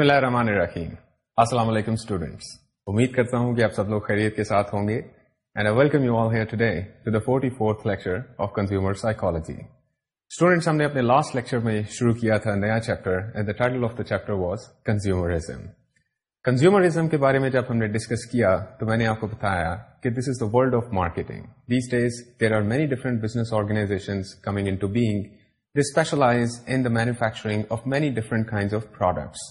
بسم اللہ الرحمن الرحیم السلام علیکم اسٹوڈینٹس امید کرتا ہوں کہ آپ سب لوگ خیریت کے ساتھ ہوں گے ہم نے اپنے میں شروع کیا تھا نیا کنزیومرزم کنزیومرزم کے بارے میں جب ہم نے ڈسکس کیا تو میں نے آپ کو بتایا کہ this is world of marketing کمنگلائز of products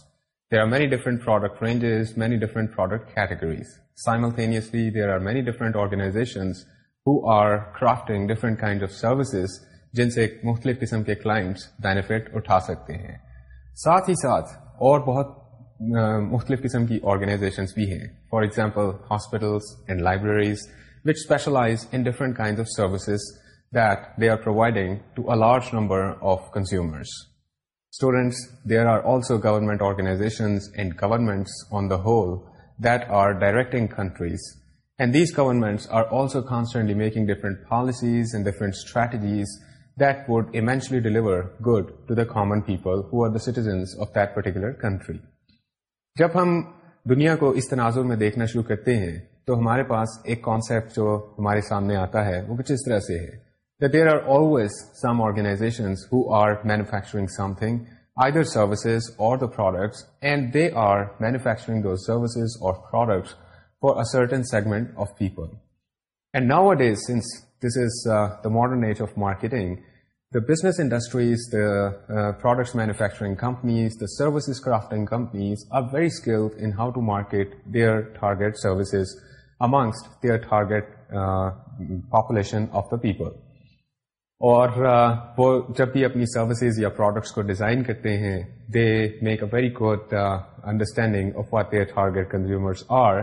there are many different product ranges, many different product categories. Simultaneously, there are many different organizations who are crafting different kinds of services جن سے مختلف قسم کے کلائنٹس بینیفٹ اٹھا سکتے ہیں ساتھ ہی ساتھ اور بہت مختلف قسم کی آرگنائزیشنس بھی ہیں for example hospitals and libraries which specialize in different kind of services that they are providing to a large number of consumers students there are also directing countries. Countries and these are are also making making different policies different strategies that would eventually deliver good to the common people who are the citizens of that particular country جب ہم دنیا کو اس تناظر میں دیکھنا شروع کرتے ہیں تو ہمارے پاس ایک کانسیپٹ جو ہمارے سامنے آتا ہے وہ کچھ اس طرح سے ہے that there are always some organizations who are manufacturing something, either services or the products, and they are manufacturing those services or products for a certain segment of people. And nowadays, since this is uh, the modern age of marketing, the business industries, the uh, products manufacturing companies, the services crafting companies are very skilled in how to market their target services amongst their target uh, population of the people. اور وہ جب بھی اپنی services یا products کو design کرتے ہیں they make a very good understanding of what their target are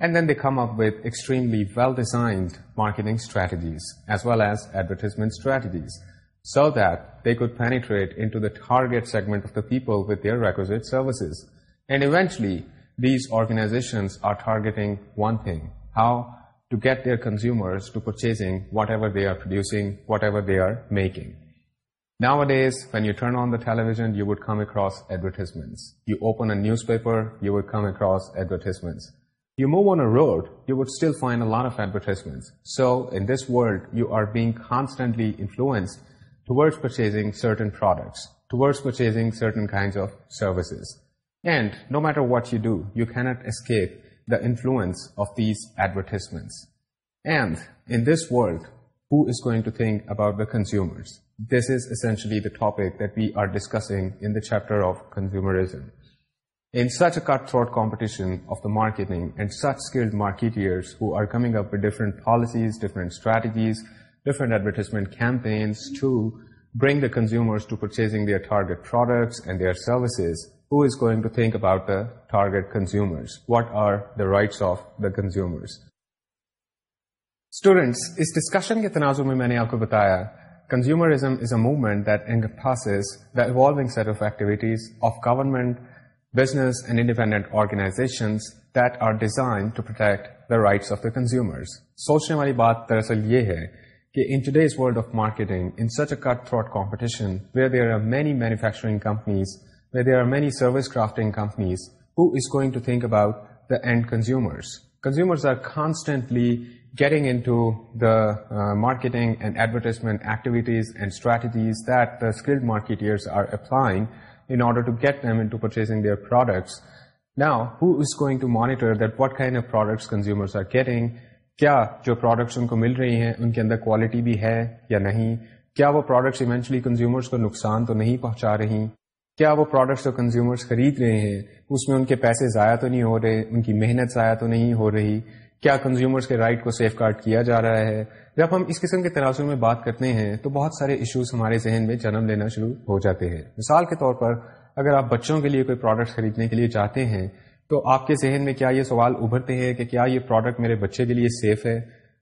and then they come up with extremely well designed marketing strategies as well as advertisement strategies so that they penetrate in to the target segment of the people with services and eventually these organisations are targeting one thing how to get their consumer to purchasing whatever they are producing making now this when you turn on the television you would come across adverts you open a newspapers adverts you mode you would still find a lot of advertisement so in this world you are being constantly tempted purchasing certain کاٹو not escape the influence of these advertisements. And in this world, who is going to think about the consumers? This is essentially the topic that we are discussing in the chapter of consumerism. In such a cutthroat competition of the marketing and such skilled marketeers who are coming up with different policies, different strategies, different advertisement campaigns to bring the consumers to purchasing their target products and their services, who is going to think about target consumer what are the rights of the consumers discussion کے تنازع میں میں نے آپ کو بتایا consumerism is a movement it's evolving set of activities of government business and independent organization that are design to protect the rights of the consumer سوچنے والی بات دراصل یہ ہے کہ in today's world of marketing throat competition where there are many manufacturing companies there are many service crafting companies who is going to think about and consumers consumers are constantly getting marketing and advertisement activities and strategies that market in order to گیٹوزنگ their products now who is going to monitors are getting کیا جو products ان کو مل رہے ہیں ان کے اندر quality بھی ہے یا نہیں کیا وہ پروڈکٹسلی کنزیومرس کو نقصان تو نہیں پہنچا رہی کیا وہ پروڈکٹس جو کنزیومرس خرید رہے ہیں اس میں ان کے پیسے ضائع تو نہیں ہو رہے ان کی محنت ضائع تو نہیں ہو رہی کیا کنزیومرس کے رائٹ کو سیف گارڈ کیا جا رہا ہے جب ہم اس قسم کے تناظر میں بات کرتے ہیں تو بہت سارے ایشوز ہمارے ذہن میں جنم لینا شروع ہو جاتے ہیں مثال کے طور پر اگر آپ بچوں کے لیے کوئی پروڈکٹس خریدنے کے لیے جاتے ہیں تو آپ کے ذہن میں کیا یہ سوال ابھرتے ہیں کہ کیا یہ پروڈکٹ میرے بچے کے لیے سیف ہے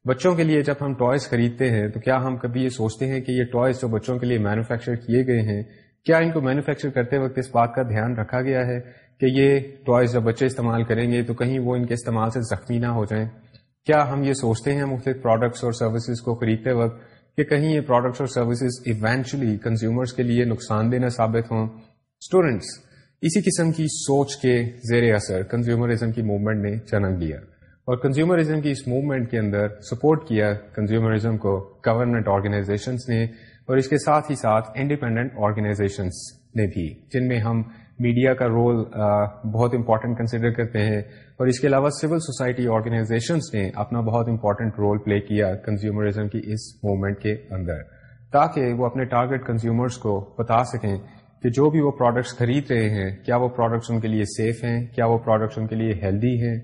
بچوں کے لیے جب ہم ٹوائز خریدتے ہیں تو کیا ہم کبھی یہ سوچتے ہیں کہ یہ ٹوائز جو بچوں کے لیے مینوفیکچر کیے گئے ہیں کیا ان کو مینوفیکچر کرتے وقت اس بات کا دھیان رکھا گیا ہے کہ یہ ٹوائز جب بچے استعمال کریں گے تو کہیں وہ ان کے استعمال سے زخمی نہ ہو جائیں کیا ہم یہ سوچتے ہیں مختلف پروڈکٹس اور سروسز کو خریدتے وقت کہ کہیں یہ پروڈکٹس اور سروسز ایونچولی کنزیومرز کے لیے نقصان دینا ثابت ہوں اسٹوڈینٹس اسی قسم کی سوچ کے زیر اثر کنزیومرزم کی موومنٹ نے جنم لیا اور کنزیومرزم کی اس موومنٹ کے اندر سپورٹ کیا کنزیومرزم کو گورنمنٹ آرگنائزیشنس نے اور اس کے ساتھ ہی ساتھ انڈیپینڈنٹ آرگنائزیشنس نے بھی جن میں ہم میڈیا کا رول بہت امپورٹنٹ کنسیڈر کرتے ہیں اور اس کے علاوہ سول سوسائٹی آرگنائزیشنس نے اپنا بہت امپورٹنٹ رول پلے کیا کنزیومرزم کی اس موومنٹ کے اندر تاکہ وہ اپنے ٹارگیٹ کنزیومرس کو بتا سکیں کہ جو بھی وہ پروڈکٹس خرید رہے ہیں کیا وہ پروڈکٹس ان کے لیے سیف ہیں کیا وہ پروڈکٹس ان کے لیے ہیلدی ہیں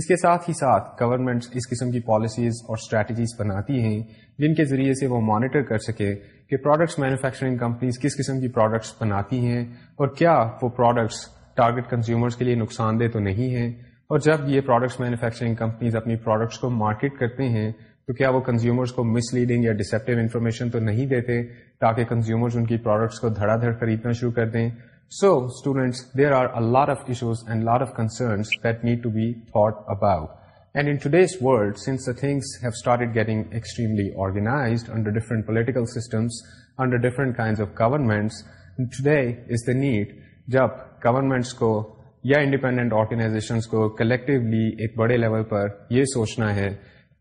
اس کے ساتھ ہی ساتھ گورنمنٹ اس قسم کی پالیسیز اور اسٹریٹجیز بناتی ہیں جن کے ذریعے سے وہ مانیٹر کر سکیں کہ پروڈکٹس مینوفیکچرنگ کمپنیز کس قسم کی پروڈکٹس بناتی ہیں اور کیا وہ پروڈکٹس ٹارگیٹ کنزیومرز کے لیے نقصان دہ تو نہیں ہیں اور جب یہ پروڈکٹس مینوفیکچرنگ کمپنیز اپنی پروڈکٹس کو مارکیٹ کرتے ہیں تو کیا وہ کنزیومرز کو مس لیڈنگ یا ڈسپٹیو انفارمیشن تو نہیں دیتے تاکہ کنزیومرز ان کی پروڈکٹس کو دھڑا دھڑ خریدنا شروع کر دیں so students there are lot of issues and lot of concerns that need to be thought about and in today's world since governments, things extremely the different political governments کو یا independent organisations کو collectively ایک بڑے level پر یہ سوچنا ہے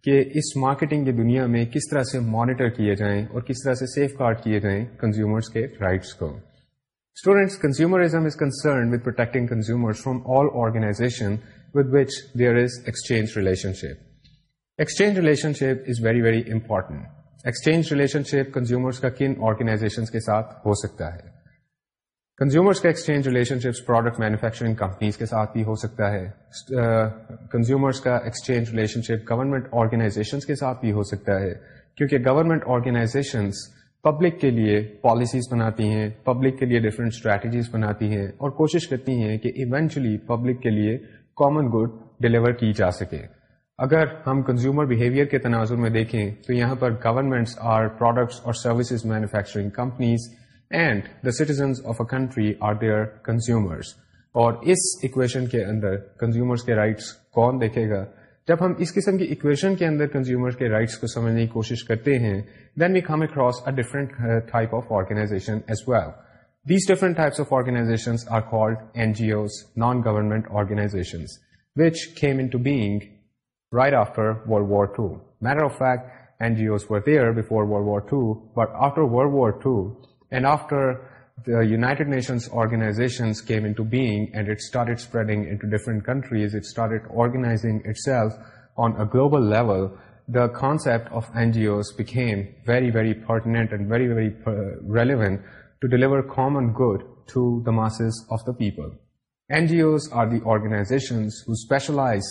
کہ اس marketing کی دنیا میں کس طرح سے مانیٹر کیے جائیں اور کس طرح سے سیف گارڈ کیے جائیں کنزیومرس کے رائٹس کو students consumerism is concern with protecting consumer from all organization with which there is exchange relationship exchange relationship is very very important exchange relationship consumers کا کن organisation کے ساتھ ہو سکتا ہے consumers کا exchange relationship product manufacturing companies کے ساتھ بھی ہو سکتا ہے کنزیومرس کا ایکسچینج ریلیشنشپ گورنمنٹ آرگنائزیشنس کے ساتھ بھی ہو سکتا ہے کیونکہ گورنمنٹ آرگنائزیشنس پبلک کے لیے پالیسیز بناتی ہیں پبلک کے لیے ڈفرنٹ اسٹریٹجیز بناتی ہیں اور کوشش کرتی ہیں کہ ایونچولی پبلک کے لیے کامن گڈ ڈیلیور کی جا سکے اگر ہم کنزیومر بہیویئر کے تناظر میں دیکھیں تو یہاں پر گورنمنٹس آر پروڈکٹس اور services manufacturing companies and the citizens of a country are their consumers اور اس اکویشن کے اندر کنزیومرس کے رائٹس کون دیکھے گا جب ہم اس قسم کی اکویشن کے اندر کنزیومر کے رائٹس کو سمجھنے کی کوشش کرتے ہیں then we come across a different type of organization as well These different types of organizations are called NGOs, non-government organizations, which came into being right after World War II. Matter of fact, NGOs were there before World War II, but after World War II and after the United Nations organizations came into being and it started spreading into different countries, it started organizing itself on a global level, the concept of NGOs became very, very pertinent and very, very uh, relevant to deliver common good to the masses of the people. NGOs are the organizations who specialize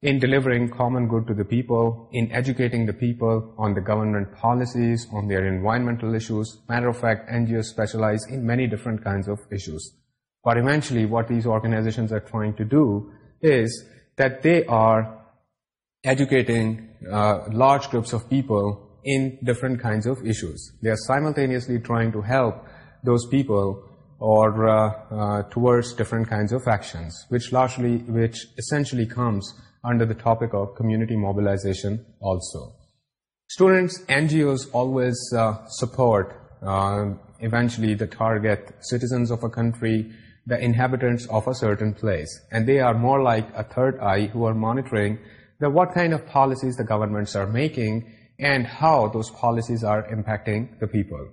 in delivering common good to the people, in educating the people on the government policies, on their environmental issues. Matter of fact, NGOs specialize in many different kinds of issues. But eventually what these organizations are trying to do is that they are educating uh, large groups of people in different kinds of issues. They are simultaneously trying to help those people or uh, uh, towards different kinds of actions, which essentially comes under the topic of community mobilization also. Students, NGOs always uh, support eventually the target citizens of a country, the inhabitants of a certain place, and they are more like a third eye who are monitoring the what kind of policies the governments are making and how those policies are impacting the people.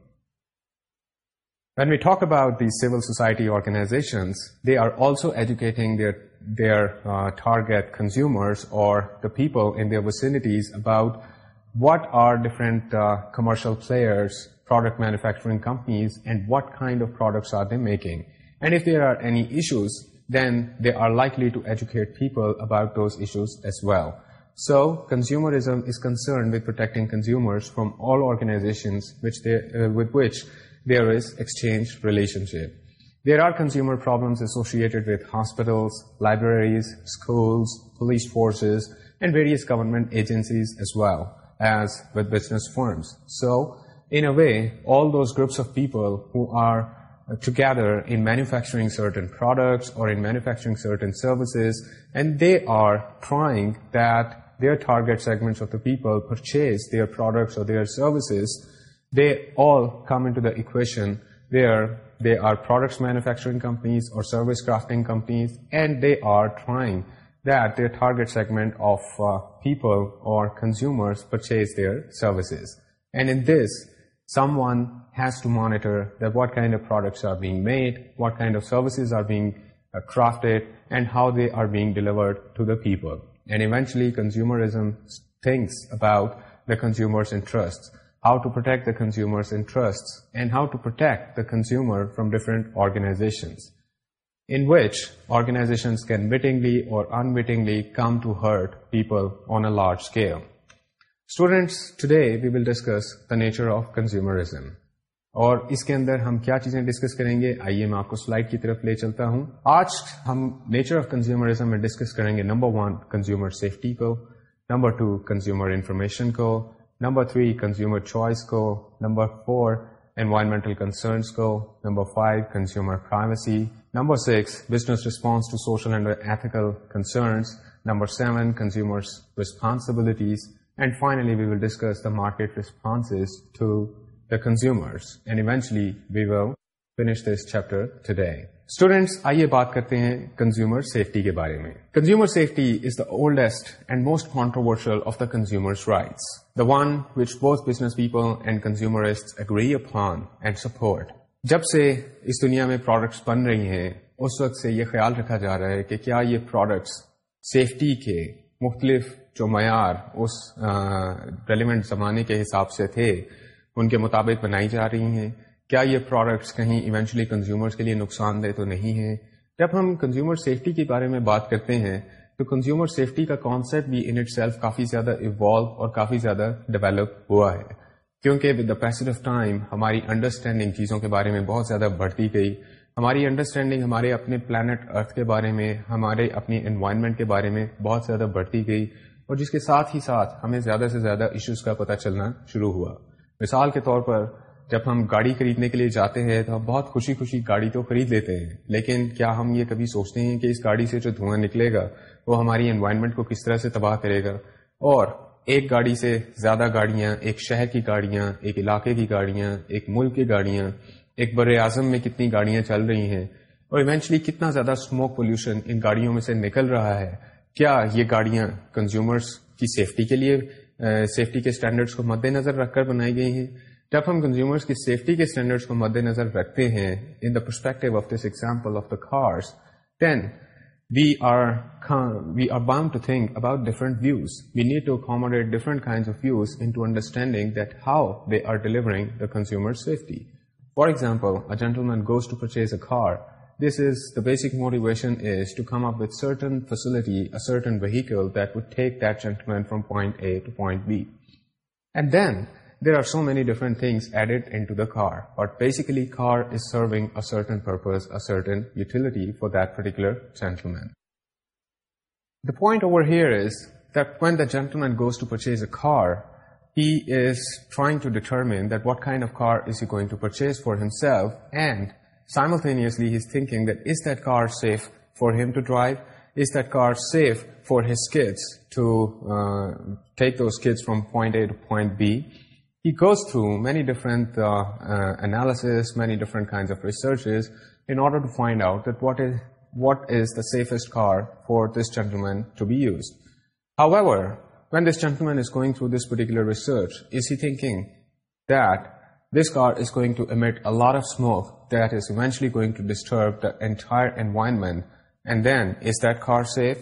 When we talk about these civil society organizations, they are also educating their uh, target consumers or the people in their vicinities about what are different uh, commercial players, product manufacturing companies, and what kind of products are they making. And if there are any issues, then they are likely to educate people about those issues as well. So consumerism is concerned with protecting consumers from all organizations uh, with which there is exchange relationship. There are consumer problems associated with hospitals, libraries, schools, police forces, and various government agencies as well as with business firms. So, in a way, all those groups of people who are uh, together in manufacturing certain products or in manufacturing certain services, and they are trying that their target segments of the people purchase their products or their services they all come into the equation where they are products manufacturing companies or service crafting companies, and they are trying that their target segment of uh, people or consumers purchase their services. And in this, someone has to monitor that what kind of products are being made, what kind of services are being uh, crafted, and how they are being delivered to the people. And eventually, consumerism thinks about the consumer's interests. How to protect consumer's consumers interest and how to protect the from from organizations, in in organizations can wittingly or unwittingly come to hurt people on a large scale students today we will discuss the nature of consumerism اور اس کے اندر ہم کیا چیزیں discuss کریں گے آئیے میں آپ کو سلائڈ کی طرف لے چلتا ہوں آج ہم نیچر آف کنزیومرزم میں ڈسکس کریں گے نمبر ون کنزیومر سیفٹی کو نمبر ٹو کنزیومر انفارمیشن کو نمبر تھری کنزیومر چوائس کو نمبر فور انوائرمنٹل کنسرنس کو number five consumer privacy number six business response to social and ethical concerns number seven responsibilities and finally we will discuss the market response to the consumers and eventually we will this chapter students آئیے بات کرتے ہیں consumer safety کے بارے میں consumer safety is the oldest and most controversial of the consumers rights the one which both business people and consumer and support جب سے اس دنیا میں پروڈکٹس بن رہی ہیں اس وقت سے یہ خیال رکھا جا رہا ہے کہ کیا یہ پروڈکٹس سیفٹی کے مختلف جو معیار اس ریلیونٹ زمانے کے حساب سے تھے ان کے مطابق بنائی جا رہی ہیں کیا یہ پروڈکٹس کہیں ایونچولی کنزیومرس کے لیے نقصان دہ تو نہیں ہے جب ہم کنزیومر سیفٹی کے بارے میں بات کرتے ہیں تو کنزیومر سیفٹی کا کانسیپٹ بھی ان اٹ سیلف کافی زیادہ ایوالو اور کافی زیادہ ڈیولپ ہوا ہے کیونکہ with the paced of time ہماری انڈرسٹینڈنگ چیزوں کے بارے میں بہت زیادہ بڑھتی گئی ہماری انڈرسٹینڈنگ ہمارے اپنے پلانٹ ارتھ کے بارے میں ہمارے اپنی انوائرمنٹ کے بارے میں بہت زیادہ بڑھتی گئی اور جس کے ساتھ ہی ساتھ ہمیں زیادہ سے زیادہ ایشوز کا پتہ چلنا شروع ہوا مثال کے طور پر جب ہم گاڑی خریدنے کے لیے جاتے ہیں تو ہم بہت خوشی خوشی گاڑی تو خرید لیتے ہیں لیکن کیا ہم یہ کبھی سوچتے ہیں کہ اس گاڑی سے جو دھواں نکلے گا وہ ہماری انوائرمنٹ کو کس طرح سے تباہ کرے گا اور ایک گاڑی سے زیادہ گاڑیاں ایک شہر کی گاڑیاں ایک علاقے کی گاڑیاں ایک ملک کی گاڑیاں ایک بر اعظم میں کتنی گاڑیاں چل رہی ہیں اور ایونچلی کتنا زیادہ اسموک پولوشن ان گاڑیوں میں سے نکل رہا ہے کیا یہ گاڑیاں کنزیومرس کی سیفٹی کے لیے سیفٹی کے اسٹینڈرڈس کو مد نظر رکھ کر بنائی گئی ہیں جب ہم کنزیومرس کی سیفٹی کے اسٹینڈرڈس کو مد نظر رکھتے ہیں in the perspective of this example of the cars then we are we are bound to think about different views we need to accommodate different kind of views in to understanding that how they are delivering the consumer safety for example a gentleman goes to purchase a car this is the basic motivation is to come up with certain facility certain vehicle that would take that gentleman from point A to point B And then, There are so many different things added into the car, but basically car is serving a certain purpose, a certain utility for that particular gentleman. The point over here is that when the gentleman goes to purchase a car, he is trying to determine that what kind of car is he going to purchase for himself, and simultaneously he's thinking that is that car safe for him to drive? Is that car safe for his kids to uh, take those kids from point A to point B? He goes through many different uh, uh, analysis, many different kinds of researches in order to find out that what is the safest car for this gentleman to be used. However, when this gentleman is going through this particular research, is he thinking that this car is going to emit a lot of smoke that is eventually going to disturb the entire environment? And then, is that car safe?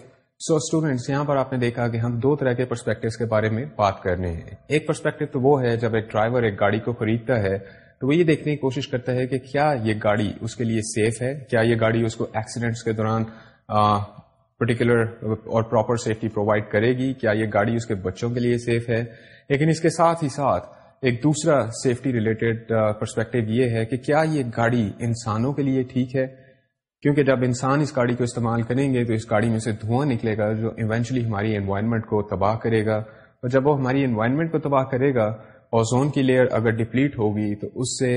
So students یہاں پر آپ نے دیکھا کہ ہم دو طرح کے perspective کے بارے میں بات کرنے ہیں ایک پرسپیکٹو تو وہ ہے جب ایک ڈرائیور ایک گاڑی کو خریدتا ہے تو وہ یہ دیکھنے کی کوشش کرتا ہے کہ کیا یہ گاڑی اس کے لیے سیف ہے کیا یہ گاڑی اس کو ایکسیڈینٹس کے دوران پرٹیکولر اور پراپر سیفٹی پرووائڈ کرے گی کیا یہ گاڑی اس کے بچوں کے لیے سیف ہے لیکن اس کے ساتھ ہی ساتھ ایک دوسرا سیفٹی ریلیٹڈ پرسپیکٹو یہ ہے کہ کیا یہ گاڑی انسانوں کے لیے ٹھیک ہے کیونکہ جب انسان اس گاڑی کو استعمال کریں گے تو اس گاڑی میں سے دھواں نکلے گا جو ایونچولی ہماری انوائرمنٹ کو تباہ کرے گا اور جب وہ ہماری انوائرمنٹ کو تباہ کرے گا اوزون کی لیئر اگر ڈپلیٹ ہوگی تو اس سے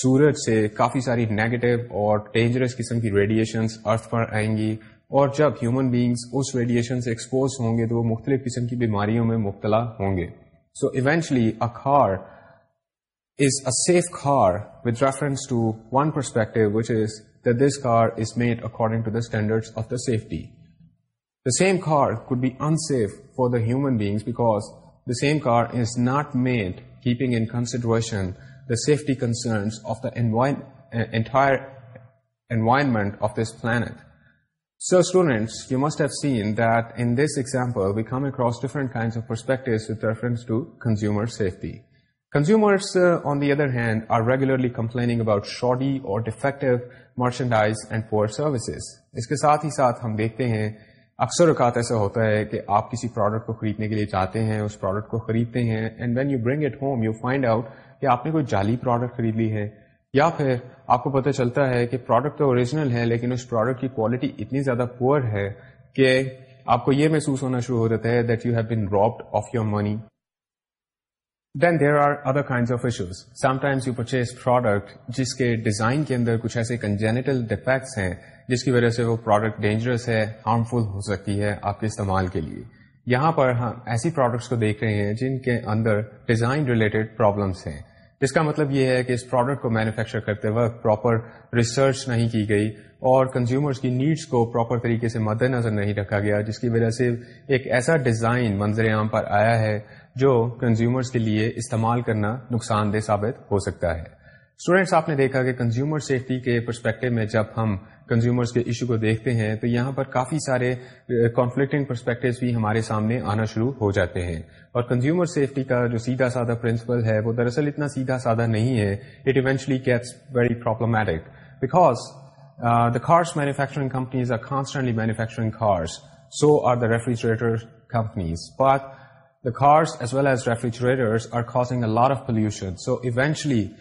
سورج سے کافی ساری نیگیٹو اور ڈینجرس قسم کی ریڈیشنس ارتھ پر آئیں گی اور جب ہیومن بینگس اس ریڈیشن سے ایکسپوز ہوں گے تو وہ مختلف قسم کی بیماریوں میں مبتلا ہوں گے سو ایونچلی اخار is a safe car with reference to one perspective which is that this car is made according to the standards of the safety. The same car could be unsafe for the human beings because the same car is not made keeping in consideration the safety concerns of the uh, entire environment of this planet. So students, you must have seen that in this example, we come across different kinds of perspectives with reference to consumer safety. Consumers, uh, on the other hand, are regularly complaining about shoddy or defective merchandise and poor services اس کے ساتھ ہی ساتھ ہم دیکھتے ہیں اکثر اوقات ایسا ہوتا ہے کہ آپ کسی پروڈکٹ کو خریدنے کے لیے جاتے ہیں اس پروڈکٹ کو خریدتے ہیں and when you bring it home you find out کہ آپ نے کوئی جعلی پروڈکٹ خرید لی ہے یا پھر آپ کو پتہ چلتا ہے کہ پروڈکٹ تو اوریجنل ہے لیکن اس پروڈکٹ کی کوالٹی اتنی زیادہ پور ہے کہ آپ کو یہ محسوس ہونا شروع ہو جاتا ہے that you have been dropped off your money then there are other kind of issues sometimes you purchase product جس کے ڈیزائن کے اندر کچھ ایسے کنجینیٹل ڈیفیکٹس ہیں جس کی وجہ سے وہ پروڈکٹ ڈینجرس ہے ہارمفل ہو سکتی ہے آپ کے استعمال کے لیے یہاں پر ہم ایسی پروڈکٹس کو دیکھ رہے ہیں جن کے اندر ڈیزائن ریلیٹڈ پرابلمس ہیں جس کا مطلب یہ ہے کہ اس پروڈکٹ کو مینوفیکچر کرتے وقت پراپر ریسرچ نہیں کی گئی اور کنزیومرس کی نیڈس کو پراپر طریقے سے مد نظر نہیں رکھا گیا جس کی وجہ سے ایک ایسا ڈیزائن منظر عام پر آیا ہے جو کنزیومرز کے لیے استعمال کرنا نقصان دہ ثابت ہو سکتا ہے اسٹوڈینٹس آپ نے دیکھا کہ کنزیومر سیفٹی کے پرسپیکٹو میں جب ہم کنزیومرز کے ایشو کو دیکھتے ہیں تو یہاں پر کافی سارے کانفلکٹنگ پرسپیکٹوز بھی ہمارے سامنے آنا شروع ہو جاتے ہیں اور کنزیومر سیفٹی کا جو سیدھا سادہ پرنسپل ہے وہ دراصل اتنا سیدھا سادہ نہیں ہے it eventually gets very problematic because the cars manufacturing companies are constantly manufacturing cars so are the refrigerator companies but the cars as well as refrigerators are causing a lot of pollution. So eventually,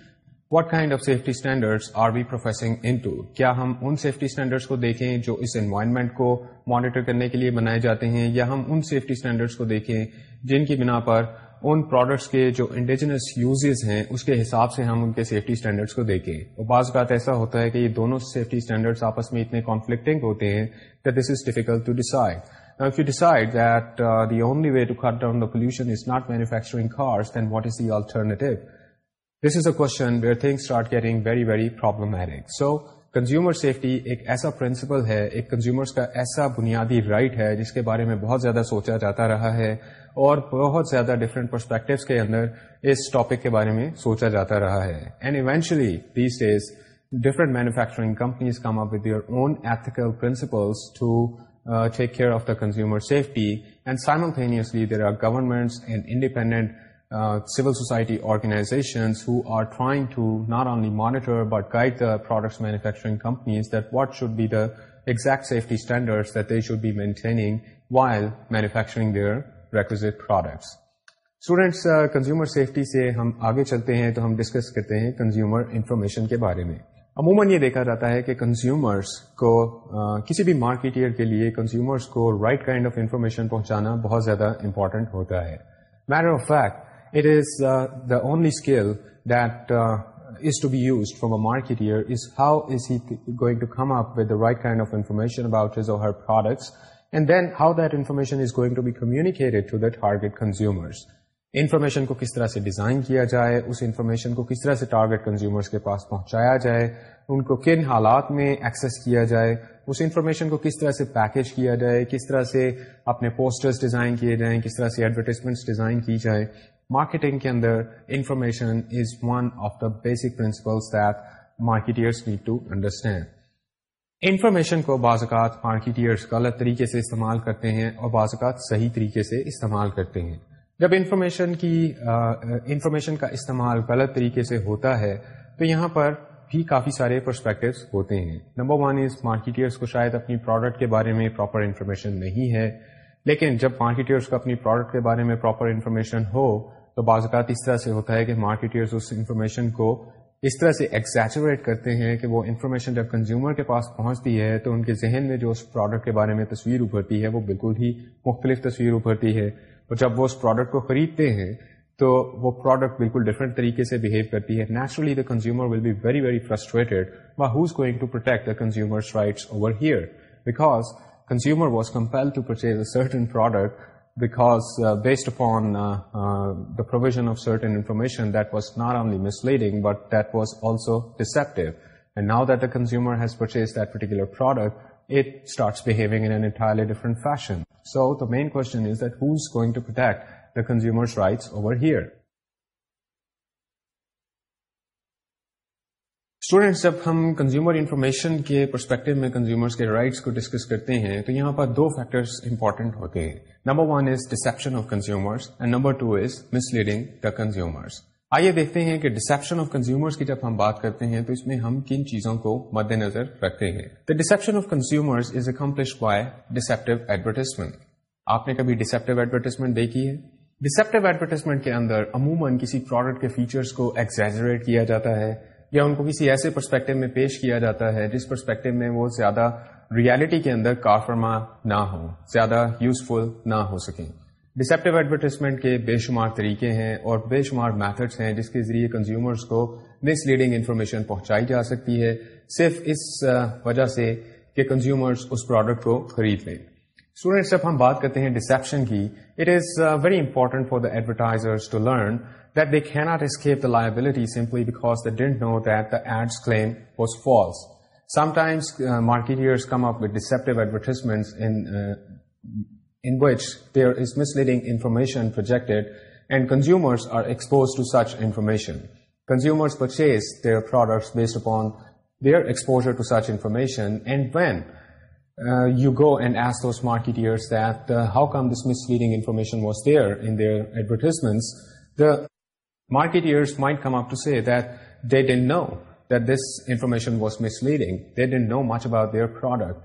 what kind of safety standards are we professing into? کیا ہم ان safety standards کو دیکھیں جو اس environment کو monitor کرنے کے لیے بنائے جاتے ہیں یا ہم ان سیفٹی اسٹینڈرڈس کو دیکھیں جن کی بنا پر ان پروڈکٹس کے جو انڈیجنس یوزز ہیں اس کے حساب سے ہم ان کے سیفٹی اسٹینڈرڈس کو دیکھیں اور بعض بات ایسا ہوتا ہے کہ یہ دونوں سیفٹی اسٹینڈرڈس آپس میں اتنے کانفلکٹنگ ہوتے ہیں this is difficult to decide ائڈ the only way to cut down pollution is not manufacturing horse then what is you آلٹرنے this is a question where think start caring very very problem so consumer safety ایک ایسا principal ہے ایک consumers کا ایسا بنیادی right ہے جس کے بارے میں بہت زیادہ سوچا جاتا رہا ہے اور بہت زیادہ ڈفرنٹ پرسپیکٹوس کے اندر اس ٹاپک کے بارے میں سوچا جاتا رہا ہے and eventually this days different manufacturing companies come up with your own ethical principles to take care of the consumer safety and simultaneously there are government and independent civil society organization are trying to not only monitor but guide the products manufacturing companies that what should be the exact safety standard that they should be maintaining while manufacturing their products students consumer safety سے ہم آگے چلتے ہیں تو ہم discuss کرتے ہیں consumer information کے بارے میں عموماً یہ دیکھا جاتا ہے کہ کنزیومرس کو کسی بھی مارکیٹ ایئر کے لیے کنزیومرس کو رائٹ کائنڈ آف انفارمیشن پہنچانا بہت زیادہ امپورٹنٹ ہوتا ہے matter of fact it is the only skill that is to be use from a marketer is how is he going to come up with right kind of information about his or her products and then how that information is going to be کمیکیٹ to that target consumers information کو کس طرح سے design کیا جائے اس information کو کس طرح سے ٹارگیٹ کنزیومرس کے پاس پہنچایا جائے ان کو کن حالات میں ایکسس کیا جائے اس انفارمیشن کو کس طرح سے پیکیج کیا جائے کس طرح سے اپنے پوسٹرز ڈیزائن کیے جائیں کس طرح سے ایڈورٹیزمنٹس ڈیزائن کی جائے مارکیٹنگ کے اندر information is one of the basic principles that marketers need to understand information کو بعض اوقات مارکیٹرس غلط طریقے سے استعمال کرتے ہیں اور بعض اوقات صحیح طریقے سے استعمال کرتے ہیں جب انفارمیشن کی انفارمیشن کا استعمال غلط طریقے سے ہوتا ہے تو یہاں پر بھی کافی سارے پرسپیکٹوس ہوتے ہیں نمبر ون از مارکیٹرس کو شاید اپنی پروڈکٹ کے بارے میں پراپر انفارمیشن نہیں ہے لیکن جب مارکیٹرس کو اپنی پروڈکٹ کے بارے میں پراپر انفارمیشن ہو تو بعض اوقات اس طرح سے ہوتا ہے کہ مارکیٹرس اس انفارمیشن کو اس طرح سے ایکزیچوریٹ کرتے ہیں کہ وہ انفارمیشن جب کنزیومر کے پاس پہنچتی ہے تو ان کے ذہن میں جو اس پروڈکٹ کے بارے میں تصویر ابھرتی ہے وہ بالکل ہی مختلف تصویر ابھرتی ہے اور جب وہ اس پروڈکٹ کو خریدتے ہیں تو وہ پروڈکٹ بالکل ڈفرنٹ طریقے سے بہیو کرتی ہے naturally the consumer will be very very frustrated who's going to protect the consumer rights over here because consumer was compel to purchase a certain product because based upon the provision of certain information that was not only misleading but that was also deceptive and now that the consumer has purchase that particular product it starts behaving in an entirely different fashion. So the main question is that who's going to protect the consumer's rights over here? Students جب ہم consumer information کے perspective میں consumers کے rights کو discuss کرتے ہیں تو یہاں پر دو فیکٹرس امپورٹنٹ ہوتے ہیں number one is deception of consumers and number two is misleading the consumers آئیے دیکھتے ہیں کہ ڈسپشن آف کنزیومر کی جب ہم بات کرتے ہیں تو اس میں ہم کن چیزوں کو مد نظر رکھتے ہیں the deception of is accomplish by advertisement آپ نے کبھی ڈسپٹیو ایڈورٹیزمنٹ دیکھی ہے ڈسپٹیو ایڈورٹیزمنٹ کے اندر عموماً کسی پروڈکٹ کے فیچرز کو ایکزیجریٹ کیا جاتا ہے یا ان کو کسی ایسے پرسپیکٹو میں پیش کیا جاتا ہے جس پرسپیکٹو میں وہ زیادہ ریالٹی کے اندر کارفرما نہ ہو زیادہ یوزفل نہ ہو سکیں ڈسپٹیو ایڈورٹیزمنٹ کے بے شمار طریقے ہیں اور بے شمار میتھڈس ہیں جس کے ذریعے کنزیومرس کو مس لیڈنگ انفارمیشن پہنچائی جا سکتی ہے صرف اس وجہ سے کہ کنزیومرز اس پروڈکٹ کو خرید لیں اسٹوڈینٹس جب ہم بات کرتے ہیں ڈسپشن کی it is very important for the to learn that they not escape the liability simply because didn't know that claim was false sometimes market come up deceptive advertisement in which there is misleading information projected and consumers are exposed to such information. Consumers purchase their products based upon their exposure to such information, and when uh, you go and ask those marketeers that uh, how come this misleading information was there in their advertisements, the marketeers might come up to say that they didn't know that this information was misleading. They didn't know much about their product.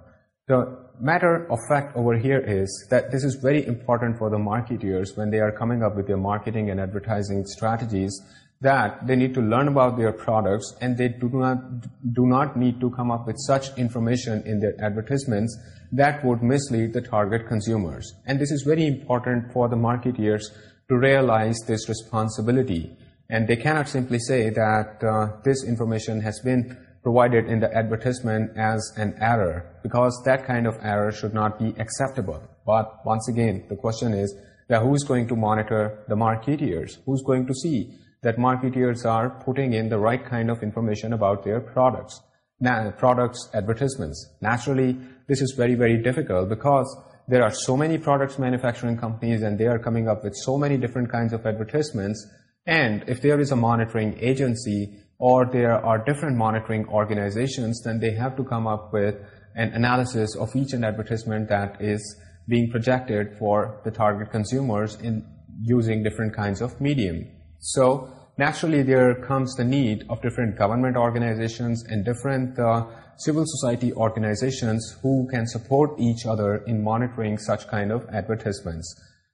The Matter of fact over here is that this is very important for the marketeers when they are coming up with their marketing and advertising strategies, that they need to learn about their products, and they do not need to come up with such information in their advertisements that would mislead the target consumers. And this is very important for the marketeers to realize this responsibility. And they cannot simply say that uh, this information has been provided in the advertisement as an error, because that kind of error should not be acceptable. But once again, the question is that who's going to monitor the marketeers? Who's going to see that marketeers are putting in the right kind of information about their products? Now, products advertisements. Naturally, this is very, very difficult because there are so many products manufacturing companies and they are coming up with so many different kinds of advertisements. And if there is a monitoring agency or there are different monitoring organizations, then they have to come up with an analysis of each and advertisement that is being projected for the target consumers in using different kinds of medium. So naturally there comes the need of different government organizations and different uh, civil society organizations who can support each other in monitoring such kind of advertisements.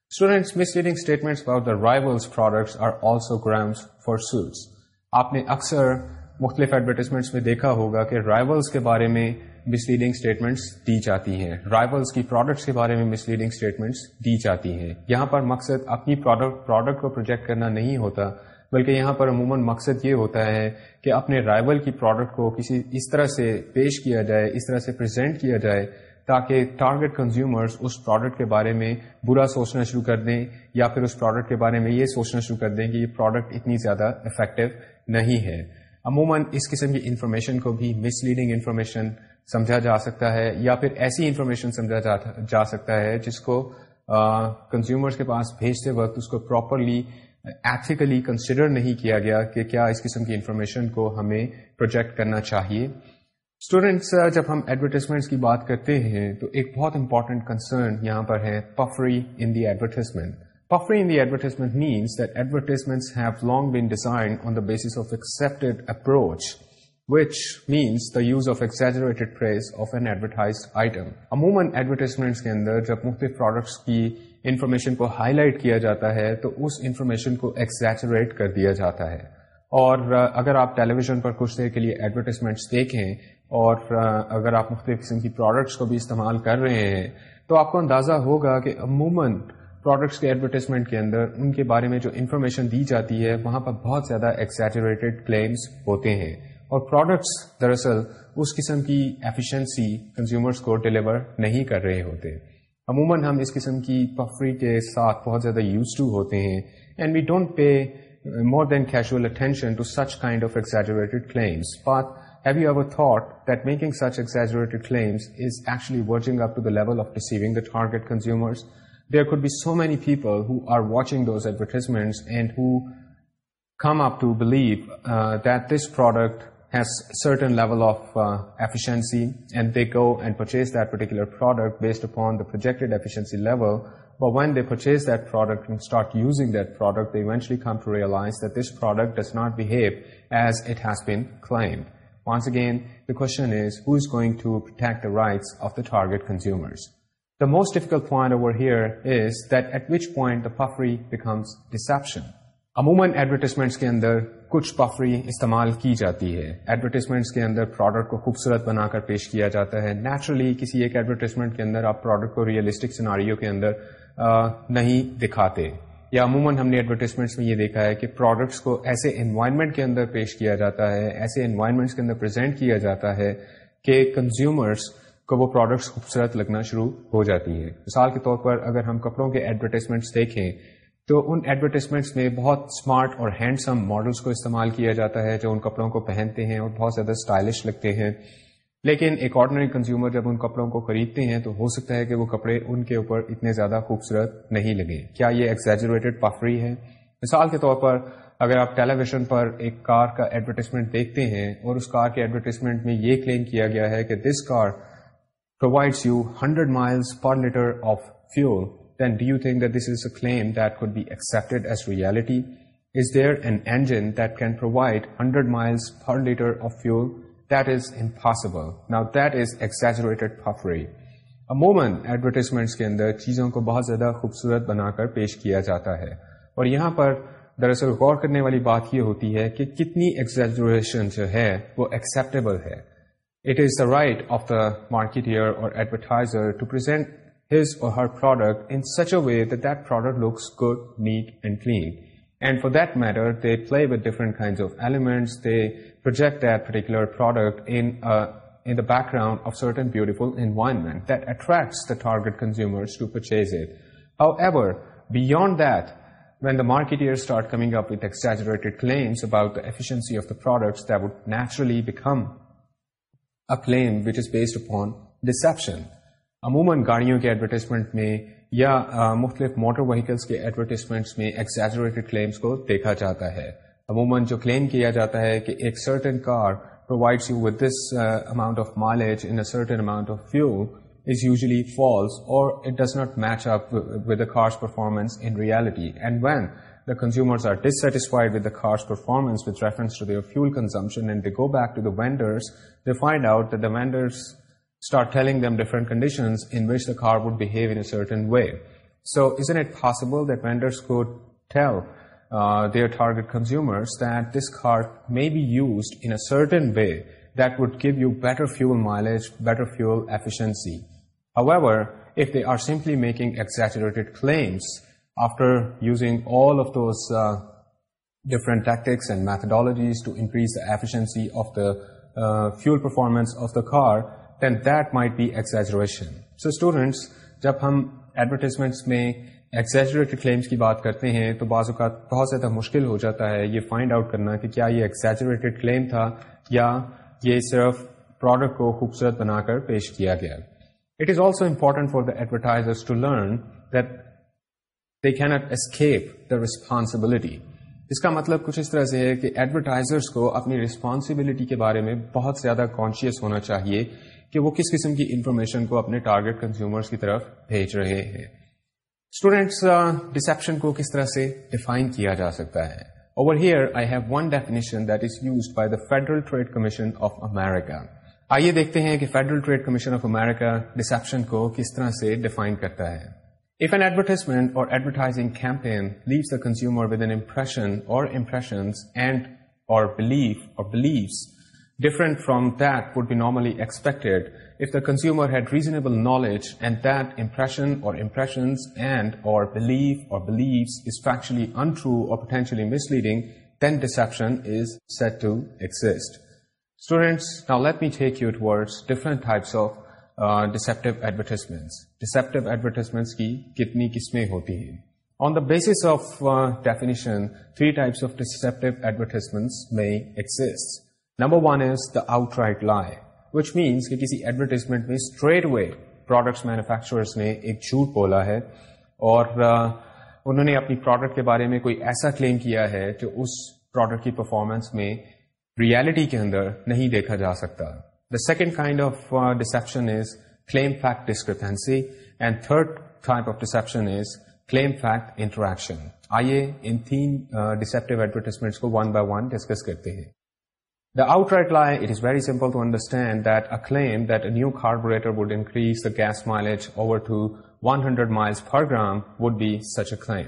Students, misleading statements about the rivals' products are also grounds for suits. آپ نے اکثر مختلف advertisements میں دیکھا ہوگا کہ rivals کے بارے میں مس لیڈنگ اسٹیٹمنٹس دی جاتی ہیں رائولس کی پروڈکٹس کے بارے میں مس لیڈنگ اسٹیٹمنٹس دی جاتی ہیں یہاں پر مقصد اپنی پروڈکٹ کو پروجیکٹ کرنا نہیں ہوتا بلکہ یہاں پر عموماً مقصد یہ ہوتا ہے کہ اپنے رائول کی پروڈکٹ کو کسی اس طرح سے پیش کیا جائے اس طرح سے پرزینٹ کیا جائے تاکہ ٹارگیٹ کنزیومرز اس پروڈکٹ کے بارے میں برا سوچنا شروع کر دیں یا پھر اس پروڈکٹ کے بارے میں یہ سوچنا شروع کر دیں کہ یہ پروڈکٹ اتنی زیادہ افیکٹو نہیں ہے عموماً اس قسم کی انفارمیشن کو بھی مس لیڈنگ انفارمیشن سمجھا جا سکتا ہے یا پھر ایسی انفارمیشن سمجھا جا سکتا ہے جس کو کنزیومرس کے پاس بھیجتے وقت اس کو پراپرلی ایتھیکلی کنسیڈر نہیں کیا گیا کہ کیا اس قسم کی انفارمیشن کو ہمیں پروجیکٹ کرنا چاہیے اسٹوڈینٹس جب ہم ایڈورٹیزمنٹس کی بات کرتے ہیں تو ایک بہت امپورٹنٹ کنسرن یہاں پر ہے پفری ان دی ایڈورٹیزمنٹ ع انفارمیشن کو ہائی لائٹ کیا جاتا ہے تو اس انفارمیشن کو ایکسیکوریٹ کر دیا جاتا ہے اور اگر آپ ٹیلیویژن پر کچھ دیر کے لیے ایڈورٹائزمنٹس دیکھیں اور اگر آپ مختلف قسم کی پروڈکٹس کو بھی استعمال کر رہے ہیں تو آپ کو اندازہ ہوگا کہ عموماً پروڈکٹس کے ایڈورٹیزمنٹ کے اندر ان کے بارے میں جو انفارمیشن دی جاتی ہے وہاں پر بہت زیادہ ایکسیٹریٹڈ کلیمز ہوتے ہیں اور پروڈکٹس دراصل اس قسم کی ایفیشنسی کنزیومرس کو ڈلیور نہیں کر رہے ہوتے عموماً ہم اس قسم کی پفری کے ساتھ بہت زیادہ یوز ٹو ہوتے ہیں and we don't pay more than casual attention to such kind of exaggerated claims but have you ever thought that making such exaggerated claims is actually verging up to the level of receiving the target consumers there could be so many people who are watching those advertisements and who come up to believe uh, that this product has a certain level of uh, efficiency, and they go and purchase that particular product based upon the projected efficiency level. But when they purchase that product and start using that product, they eventually come to realize that this product does not behave as it has been claimed. Once again, the question is, who is going to protect the rights of the target consumers? The the most difficult point point over here is that at which puffery becomes deception. عموماً advertisements کے اندر کچھ puffery استعمال کی جاتی ہے advertisements کے اندر پروڈکٹ کو خوبصورت بنا کر پیش کیا جاتا ہے نیچرلی کسی ایک ایڈورٹیزمنٹ کے اندر آپ پروڈکٹ کو ریئلسٹک سیناری کے اندر آ, نہیں دکھاتے یا عموماً ہم نے ایڈورٹیزمنٹس میں یہ دیکھا ہے کہ پروڈکٹس کو ایسے انوائرمنٹ کے اندر پیش کیا جاتا ہے ایسے انوائرمنٹس کے اندر پرزینٹ کیا جاتا ہے کہ کنزیومرس کو وہ پروڈکٹس خوبصورت لگنا شروع ہو جاتی ہیں مثال کے طور پر اگر ہم کپڑوں کے ایڈورٹیزمنٹس دیکھیں تو ان ایڈورٹائزمنٹس میں بہت اسمارٹ اور ہینڈسم ماڈلس کو استعمال کیا جاتا ہے جو ان کپڑوں کو پہنتے ہیں اور بہت زیادہ اسٹائلش لگتے ہیں لیکن ایک آرڈنری کنزیومر جب ان کپڑوں کو خریدتے ہیں تو ہو سکتا ہے کہ وہ کپڑے ان کے اوپر اتنے زیادہ خوبصورت نہیں لگے کیا یہ ایکزیجریٹڈ پافری ہے مثال کے طور پر اگر آپ ٹیلی ویژن پر ایک کار کا ایڈورٹیزمنٹ دیکھتے ہیں اور اس کار کے ایڈورٹیزمنٹ میں یہ کلیم کیا گیا ہے کہ دس کار عموماً ایڈورٹیزمنٹ کے اندر چیزوں کو بہت زیادہ خوبصورت بنا کر پیش کیا جاتا ہے اور یہاں پر دراصل غور کرنے والی بات یہ ہوتی ہے کہ کتنی ایکسوریشن جو ہے وہ ایکسیپٹیبل ہے It is the right of the marketeer or advertiser to present his or her product in such a way that that product looks good, neat, and clean. And for that matter, they play with different kinds of elements. They project that particular product in the background of certain beautiful environment that attracts the target consumers to purchase it. However, beyond that, when the marketeers start coming up with exaggerated claims about the efficiency of the products that would naturally become claim which is based upon deception عموماً گاڑیوں کے advertisement میں یا مختلف motor vehicles کے advertisements میں ایکسوریٹ claims کو دیکھا جاتا ہے عموماً جو کلیم کیا جاتا ہے کہ ایک certain car provides you with this amount of mileage in certain amount of is usually false اور it does not match up car performance reality and when The consumers are dissatisfied with the car's performance with reference to their fuel consumption, and they go back to the vendors. They find out that the vendors start telling them different conditions in which the car would behave in a certain way. So isn't it possible that vendors could tell uh, their target consumers that this car may be used in a certain way that would give you better fuel mileage, better fuel efficiency? However, if they are simply making exaggerated claims after using all of those different tactics and methodologies to increase efficiency of the few performance of the car then that might be exaggeration so students جب ہم advertisements میں ایکسیچوریٹڈ claims کی بات کرتے ہیں تو بعض اوقات بہت زیادہ مشکل ہو جاتا ہے یہ فائنڈ آؤٹ کرنا کہ کیا یہ ایکسیچوریٹڈ کلیم تھا یا یہ صرف پروڈکٹ کو خوبصورت بنا کر پیش کیا گیا it is also important for the advertise to learn that they can at escape the responsibility اس کا مطلب کچھ اس طرح سے ہے کہ ایڈورٹائزرس کو اپنی ریسپانسبلٹی کے بارے میں بہت زیادہ کانشیس ہونا چاہیے کہ وہ کس قسم کی انفارمیشن کو اپنے ٹارگیٹ کنزیومر کی طرف بھیج رہے ہیں اسٹوڈینٹس ڈسپشن کو کس طرح سے ڈیفائن کیا جا سکتا ہے over here I have one definition that is use by the federal trade commission of America آئیے دیکھتے ہیں کہ federal trade commission of America deception کو کس طرح سے ڈیفائن کرتا ہے اف این ایڈوٹیزمنٹ اور advertising campaign leaves the کنزیومرشن or consumer had reasonable knowledge and the impression اور potentially misleading then deception now let me take you towards different types of deceptive advertisement deceptive advertisement کی کتنی قسمیں ہوتی ہیں on the basis of definition three types of deceptive میں number one is the out right لائی کہ کسی advertisement میں اسٹریٹ وے پروڈکٹس مینوفیکچررس نے ایک جھوٹ بولا ہے اور انہوں نے اپنی پروڈکٹ کے بارے میں کوئی ایسا کلیم کیا ہے جو اس پروڈکٹ کی پرفارمنس میں ریالٹی کے اندر نہیں دیکھا جا سکتا the second kind of deception is claim fact discrepancy and third claim fact interaction آئیے ڈیسپٹو ایڈورٹیزمنٹ کو ون بائی ون ڈسکس کرتے ہیں the out right lie it very simple to understand that a claim that a new carburetor would increase gas mileage to one hundred miles per gallon would be such um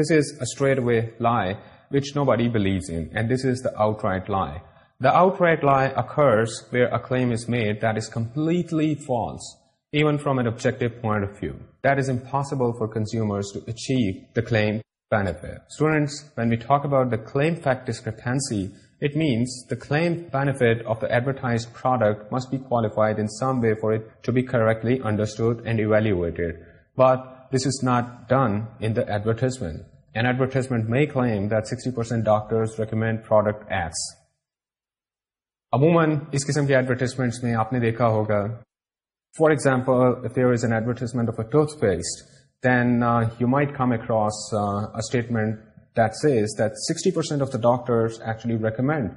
this is outright way lie which nobody believes and this is the outright lie outright lie a خرس اکلم is made that is completely false even from and object پوائنٹسبل فارمرسورٹائز product must be qualified int to be correctly understood and evaluate but this is not the advertisement and advertisement may claim دکسٹی percent doctor عموماً اس قسم کے advertisements میں آپ نے دیکھا ہوگا for example there is an advertisement of a toothpaste then you might come across statement that says that sixty percent of the actually recommend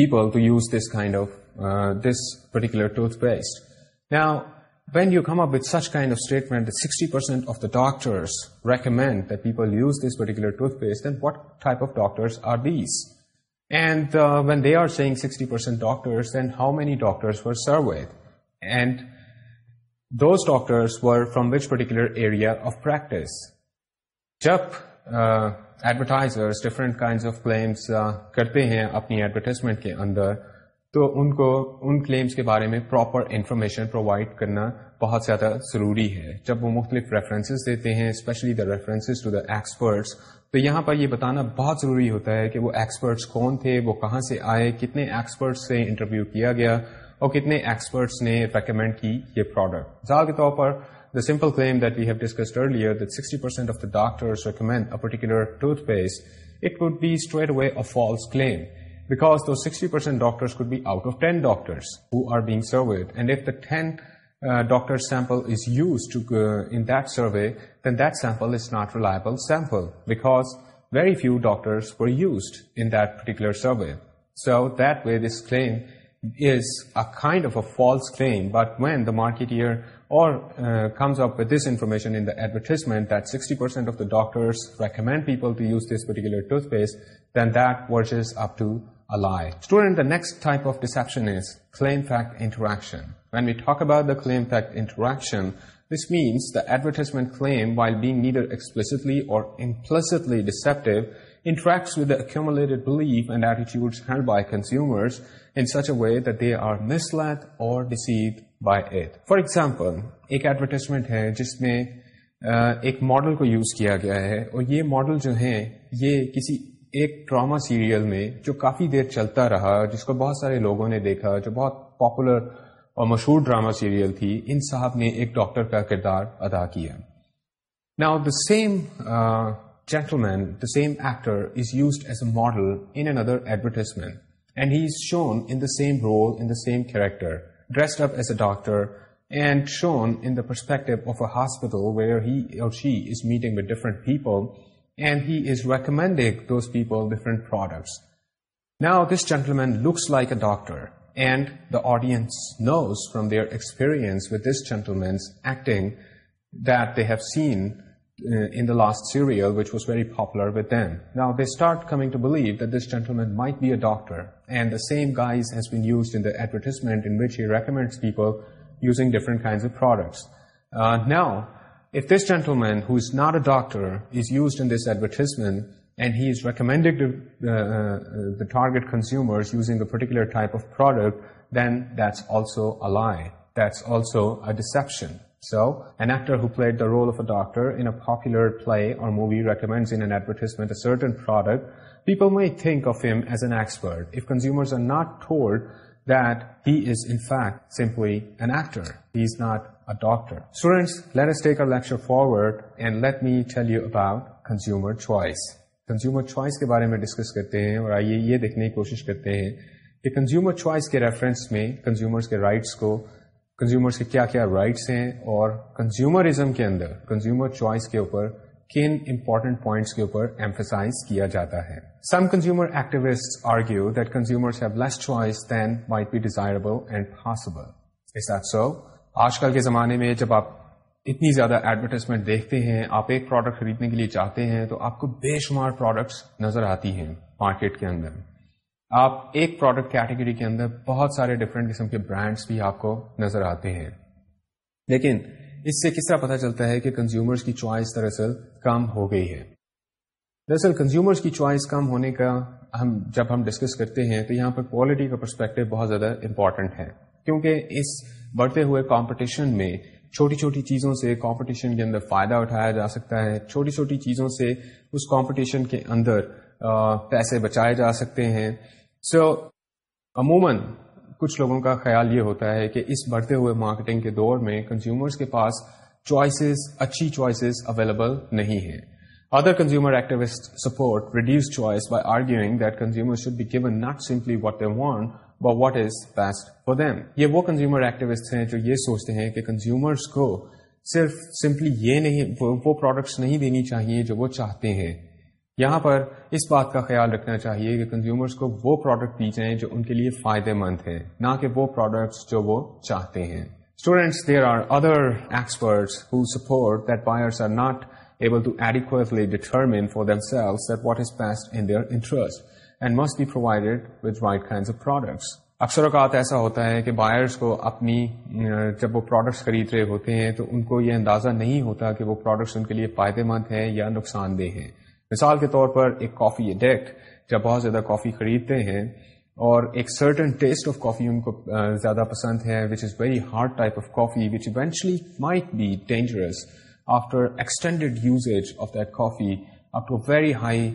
people to use this kind of this particular toothpaste when you come with such kind of statement sixty percent of the that people use this particular toothpaste what type of doctors are these and when they are seeing sixty percent doctors how many doctors doctors were from this particular area of practice جب advertisers different kind of claims کرتے ہیں اپنی advertisement کے اندر تو ان کو ان claims کے بارے میں پراپر انفارمیشن پرووائڈ کرنا بہت زیادہ ضروری ہے جب وہ مختلف ریفرنسز دیتے ہیں especially the references to the experts تو یہاں پر یہ بتانا بہت ضروری ہوتا ہے کہ وہ ایکسپرٹس کون تھے وہ کہاں سے آئے کتنے ایکسپرٹس سے انٹرویو کیا گیا اور کتنے ایکسپرٹس نے ریکمینڈ کی یہ پروڈکٹ مثال کے طور پر the simple claim that we have discussed earlier sixty percent of the doctors recommend a particular toothpaste it would be straightaway a false claim because though sixty percent doctors could be out of ten doctors who are being surveyed and if the tenth Uh, doctor's sample is used to in that survey, then that sample is not reliable sample because very few doctors were used in that particular survey. So that way this claim is a kind of a false claim, but when the marketeer or uh, comes up with this information in the advertisement that 60% of the doctors recommend people to use this particular toothpaste, then that verges up to a lie. Student, the next type of deception is claim-fact interaction. جس میں ایک model کو use کیا گیا ہے اور یہ model جو ہے یہ کسی ایک ڈراما سیریل میں جو کافی دیر چلتا رہا جس کو بہت سارے لوگوں نے دیکھا جو بہت پاپولر اور مشہور ڈراما سیریل تھی ان صاحب نے ایک ڈاکٹر کا کردار ادا کیا نا the same gentleman the same actor is used as a model in اندر advertisement and he is shown in same role in same character dressed up as a doctor and shown the perspective of hospital where he gentleman looks like a doctor And the audience knows from their experience with this gentleman's acting that they have seen uh, in the last serial, which was very popular with them. Now, they start coming to believe that this gentleman might be a doctor, and the same guise has been used in the advertisement in which he recommends people using different kinds of products. Uh, now, if this gentleman, who is not a doctor, is used in this advertisement and heading sweater doctor play اور doctor forward and let me tell you about consumer choice consumer choice کے بارے میں discuss کرتے ہیں اور آئیے یہ دیکھنے کی کوشش کرتے ہیں کہ کنزیومر چوائس کے ریفرنس میں کنزیومرس کے رائٹس کو کنزیومرس کے کیا کیا رائٹس ہیں اور کنزیومرزم کے اندر کنزیومر چوائس کے اوپر کن امپورٹنٹ پوائنٹس کے اوپر ایمفیسائز کیا جاتا ہے some consumer activist argue that کنزیومربل اینڈ ہاسبل اس آج کل کے زمانے میں جب آپ اتنی زیادہ ایڈورٹائزمنٹ دیکھتے ہیں آپ ایک پروڈکٹ خریدنے کے لیے چاہتے ہیں تو آپ کو بے شمار پروڈکٹس نظر آتی ہیں مارکیٹ کے اندر آپ ایک پروڈکٹ کیٹیگری کے اندر بہت سارے ڈفرینٹ قسم کے برانڈس بھی آپ کو نظر آتے ہیں لیکن اس سے کس طرح پتا چلتا ہے کہ کنزیومرز کی چوائس دراصل کم ہو گئی ہے دراصل کنزیومرز کی چوائس کم ہونے کا ہم جب ہم ڈسکس کرتے ہیں تو یہاں پر کوالٹی کا پرسپیکٹو بہت زیادہ امپورٹنٹ ہے کیونکہ اس بڑھتے ہوئے کمپٹیشن میں چھوٹی چھوٹی چیزوں سے کمپٹیشن کے اندر فائدہ اٹھایا جا سکتا ہے چھوٹی چھوٹی چیزوں سے اس کمپٹیشن کے اندر پیسے بچائے جا سکتے ہیں سو so, عموماً کچھ لوگوں کا خیال یہ ہوتا ہے کہ اس بڑھتے ہوئے مارکیٹنگ کے دور میں کنزیومرز کے پاس چوائسیز اچھی چوائسیز اویلیبل نہیں ہیں other consumer activist support reduce choice by arguing that consumer should be given not simply what they want what is best for یہ وہ کنزیومر ایکٹیوسٹ ہیں جو یہ سوچتے ہیں کہ کنزیومرس کو صرف سمپلی یہ نہیں وہ پروڈکٹس نہیں دینی چاہیے جو وہ چاہتے ہیں یہاں پر اس بات کا خیال رکھنا چاہیے کہ کنزیومرس کو وہ پروڈکٹ دی جائیں جو ان کے لیے فائدے مند ہیں نہ کہ وہ پروڈکٹس جو وہ چاہتے ہیں students there are other experts who support that buyers are not able to adequately determine for determine sales that what is best in their interest and must be provided with right kind of products اکثر اوقات ایسا ہوتا ہے کہ buyers کو اپنی جب وہ پروڈکٹس خرید رہے ہوتے ہیں تو ان کو یہ اندازہ نہیں ہوتا کہ وہ پروڈکٹس ان کے لیے فائدے مند ہیں یا نقصان دہ ہیں مثال کے طور پر ایک کافی اڈیکٹ جب بہت زیادہ کافی خریدتے ہیں اور ایک سرٹن ٹیسٹ آف کافی ان کو زیادہ پسند ہے which is very hard type of coffee which eventually might be dangerous after extended usage of that coffee after very high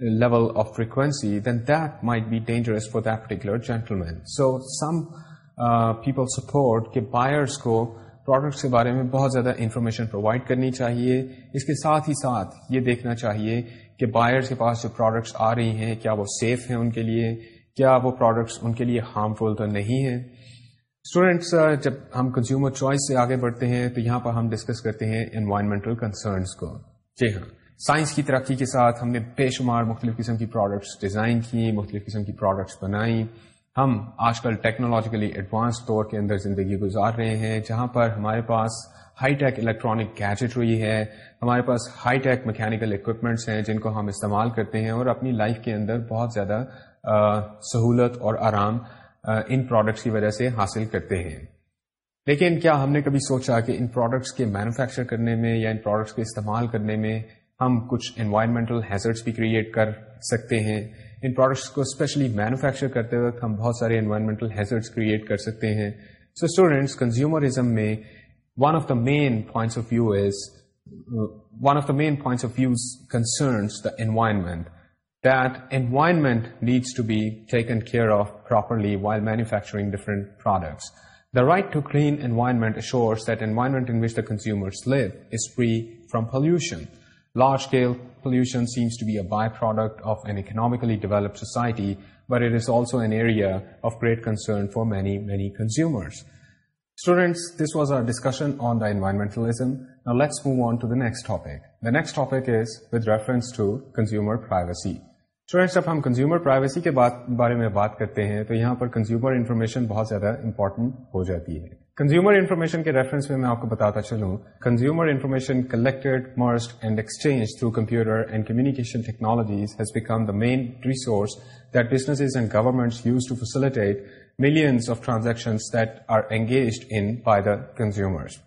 level of frequency, then that might be dangerous for that particular gentleman. So some uh, people support that buyers کو products کے بارے میں بہت زیادہ information provide کرنی چاہیے اس کے ساتھ ہی ساتھ یہ دیکھنا چاہیے کہ بائرس کے پاس جو پروڈکٹس آ رہی ہیں کیا وہ سیف ہیں ان کے لیے کیا وہ پروڈکٹس ان کے لیے ہارمفل تو نہیں ہیں اسٹوڈینٹس جب ہم کنزیومر چوائس سے آگے بڑھتے ہیں تو یہاں پر ہم ڈسکس کرتے ہیں انوائرمنٹل کنسرنس کو جی ہاں سائنس کی ترقی کے ساتھ ہم نے بے شمار مختلف قسم کی پروڈکٹس ڈیزائن کی مختلف قسم کی پروڈکٹس بنائیں ہم آج کل ٹیکنالوجیکلی ایڈوانس طور کے اندر زندگی گزار رہے ہیں جہاں پر ہمارے پاس ہائی ٹیک الیکٹرانک گیجٹ ہوئی ہے ہمارے پاس ہائی ٹیک میکینیکل اکوپمنٹس ہیں جن کو ہم استعمال کرتے ہیں اور اپنی لائف کے اندر بہت زیادہ سہولت اور آرام ان پروڈکٹس کی وجہ سے حاصل کرتے ہیں لیکن کیا ہم نے کبھی سوچا کہ ان پروڈکٹس کے مینوفیکچر کرنے میں یا ان پروڈکٹس کے استعمال کرنے میں ہم کچھ انوائرمنٹل ہیزرڈس بھی کریٹ کر سکتے ہیں ان پروڈکٹس کو اسپیشلی مینوفیکچر کرتے وقت ہم بہت سارے انوائرمنٹل ہیزرڈس کریٹ کر سکتے ہیں سو اسٹوڈینٹس کنزیومرزم میں one of the main points of view is one of the main points of views concerns the environment that environment needs to be taken care of properly while manufacturing different products the right to clean environment ensures that environment in which the consumers live is free from pollution large scale pollution seems to be a by product of an economically developed society this was our discussion on داٹل move on to the next topic is with reference to consumer privacy جب ہم consumer privacy کے بارے میں بات کرتے ہیں تو یہاں پر کنزیومر انفارمیشن بہت زیادہ امپورٹنٹ ہو جاتی ہے کنزیومر انفارمیشن کے ریفرنس میں میں آپ کو بتاتا چلوں consumer information collected مرسڈ and exchange through computer and communication technologies has become the main resource that and government millions of transaction that are engaged in by the consumers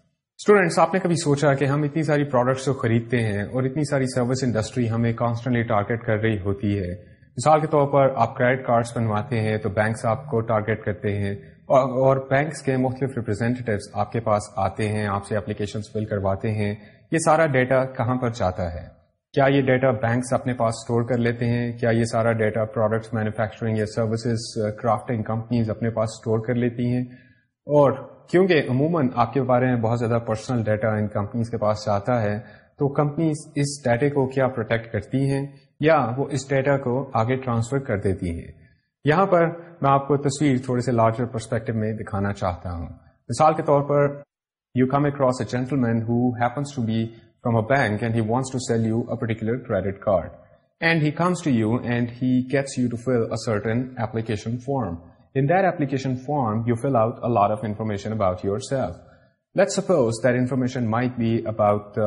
students آپ نے کبھی سوچا کہ ہم اتنی ساری پروڈکٹس کو خریدتے ہیں اور اتنی ساری سروس انڈسٹری ہمیں کانسٹنٹلی ٹارگیٹ کر رہی ہوتی ہے مثال کے طور پر آپ کریڈٹ کارڈس بنواتے ہیں تو بینکس آپ کو ٹارگیٹ کرتے ہیں اور بینکس کے مختلف ریپرزینٹیوس آپ کے پاس آتے ہیں آپ سے اپلیکیشن فل کرواتے ہیں یہ سارا ڈیٹا کہاں پر جاتا ہے کیا یہ ڈیٹا بینکس اپنے پاس اسٹور کر لیتے ہیں کیا یہ سارا ڈیٹا پروڈکٹس مینوفیکچرنگ یا سروسز کرافٹنگ کمپنیز اپنے پاس اسٹور کر لیتی ہیں اور کیونکہ عموماً آپ کے بارے میں بہت زیادہ پرسنل ڈیٹا ان کمپنیز کے پاس جاتا ہے تو کمپنیز اس ڈیٹے کو کیا پروٹیکٹ کرتی ہیں یا وہ اس ڈیٹا کو آگے ٹرانسفر کر دیتی ہیں یہاں پر میں آپ کو تصویر تھوڑے سے لارجر پرسپیکٹو میں دکھانا چاہتا ہوں مثال کے طور پر you come across a gentleman who happens to be from a bank and he wants to sell you particular credit card and he comes to you and he gets you to fill certain application form that application form you fill out of information about yourself let suppose that information might be about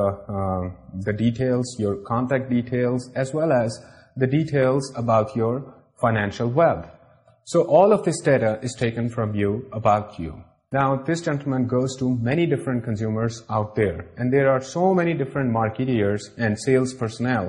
your contact the details about your financial web. So all of this data is taken from you, about you. Now, this gentleman goes to many different consumers out there, and there are so many different marketeers and sales personnel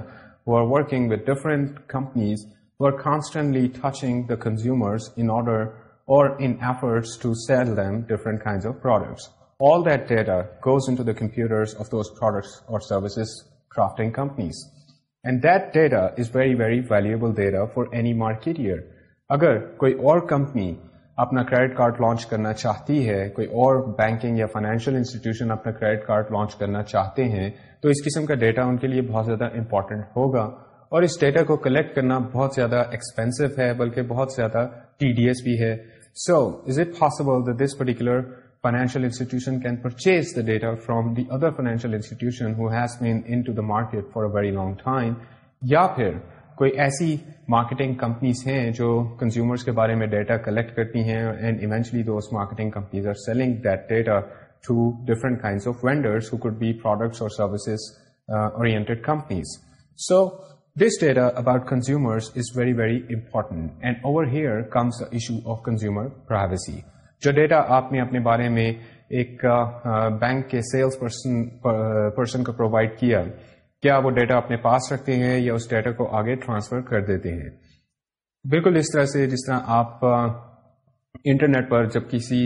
who are working with different companies who are constantly touching the consumers in order or in efforts to sell them different kinds of products. All that data goes into the computers of those products or services crafting companies. And that data is very very valuable data for any market year اگر کوئی اور company اپنا credit card launch کرنا چاہتی ہے کوئی اور banking یا فائنینشیل انسٹیٹیوشن اپنا کریڈٹ کارڈ لانچ کرنا چاہتے ہیں تو اس قسم کا ڈیٹا ان کے لیے بہت زیادہ امپورٹنٹ ہوگا اور اس ڈیٹا کو کلیکٹ کرنا بہت زیادہ ایکسپینسو ہے بلکہ بہت زیادہ ٹی ڈی ایس بھی ہے so is it possible this particular financial institution can purchase the data from the other financial institution who has been in market for a long time یا پھر کوئی ایسی مارکیٹنگ کمپنیز ہیں جو کنزیومرس کے بارے میں ڈیٹا کلیکٹ کرتی ہیں and eventually those marketing companies are selling that data to different kinds of vendors who could be products اور services oriented companies so this data about consumers is very very important and over here issue of consumer privacy جو data آپ نے اپنے بارے میں ایک bank کے sales person person کو پرووائڈ کیا کیا وہ ڈیٹا اپنے پاس رکھتے ہیں یا اس ڈیٹا کو آگے ٹرانسفر کر دیتے ہیں بالکل اس طرح سے جس طرح آپ انٹرنیٹ پر جب کسی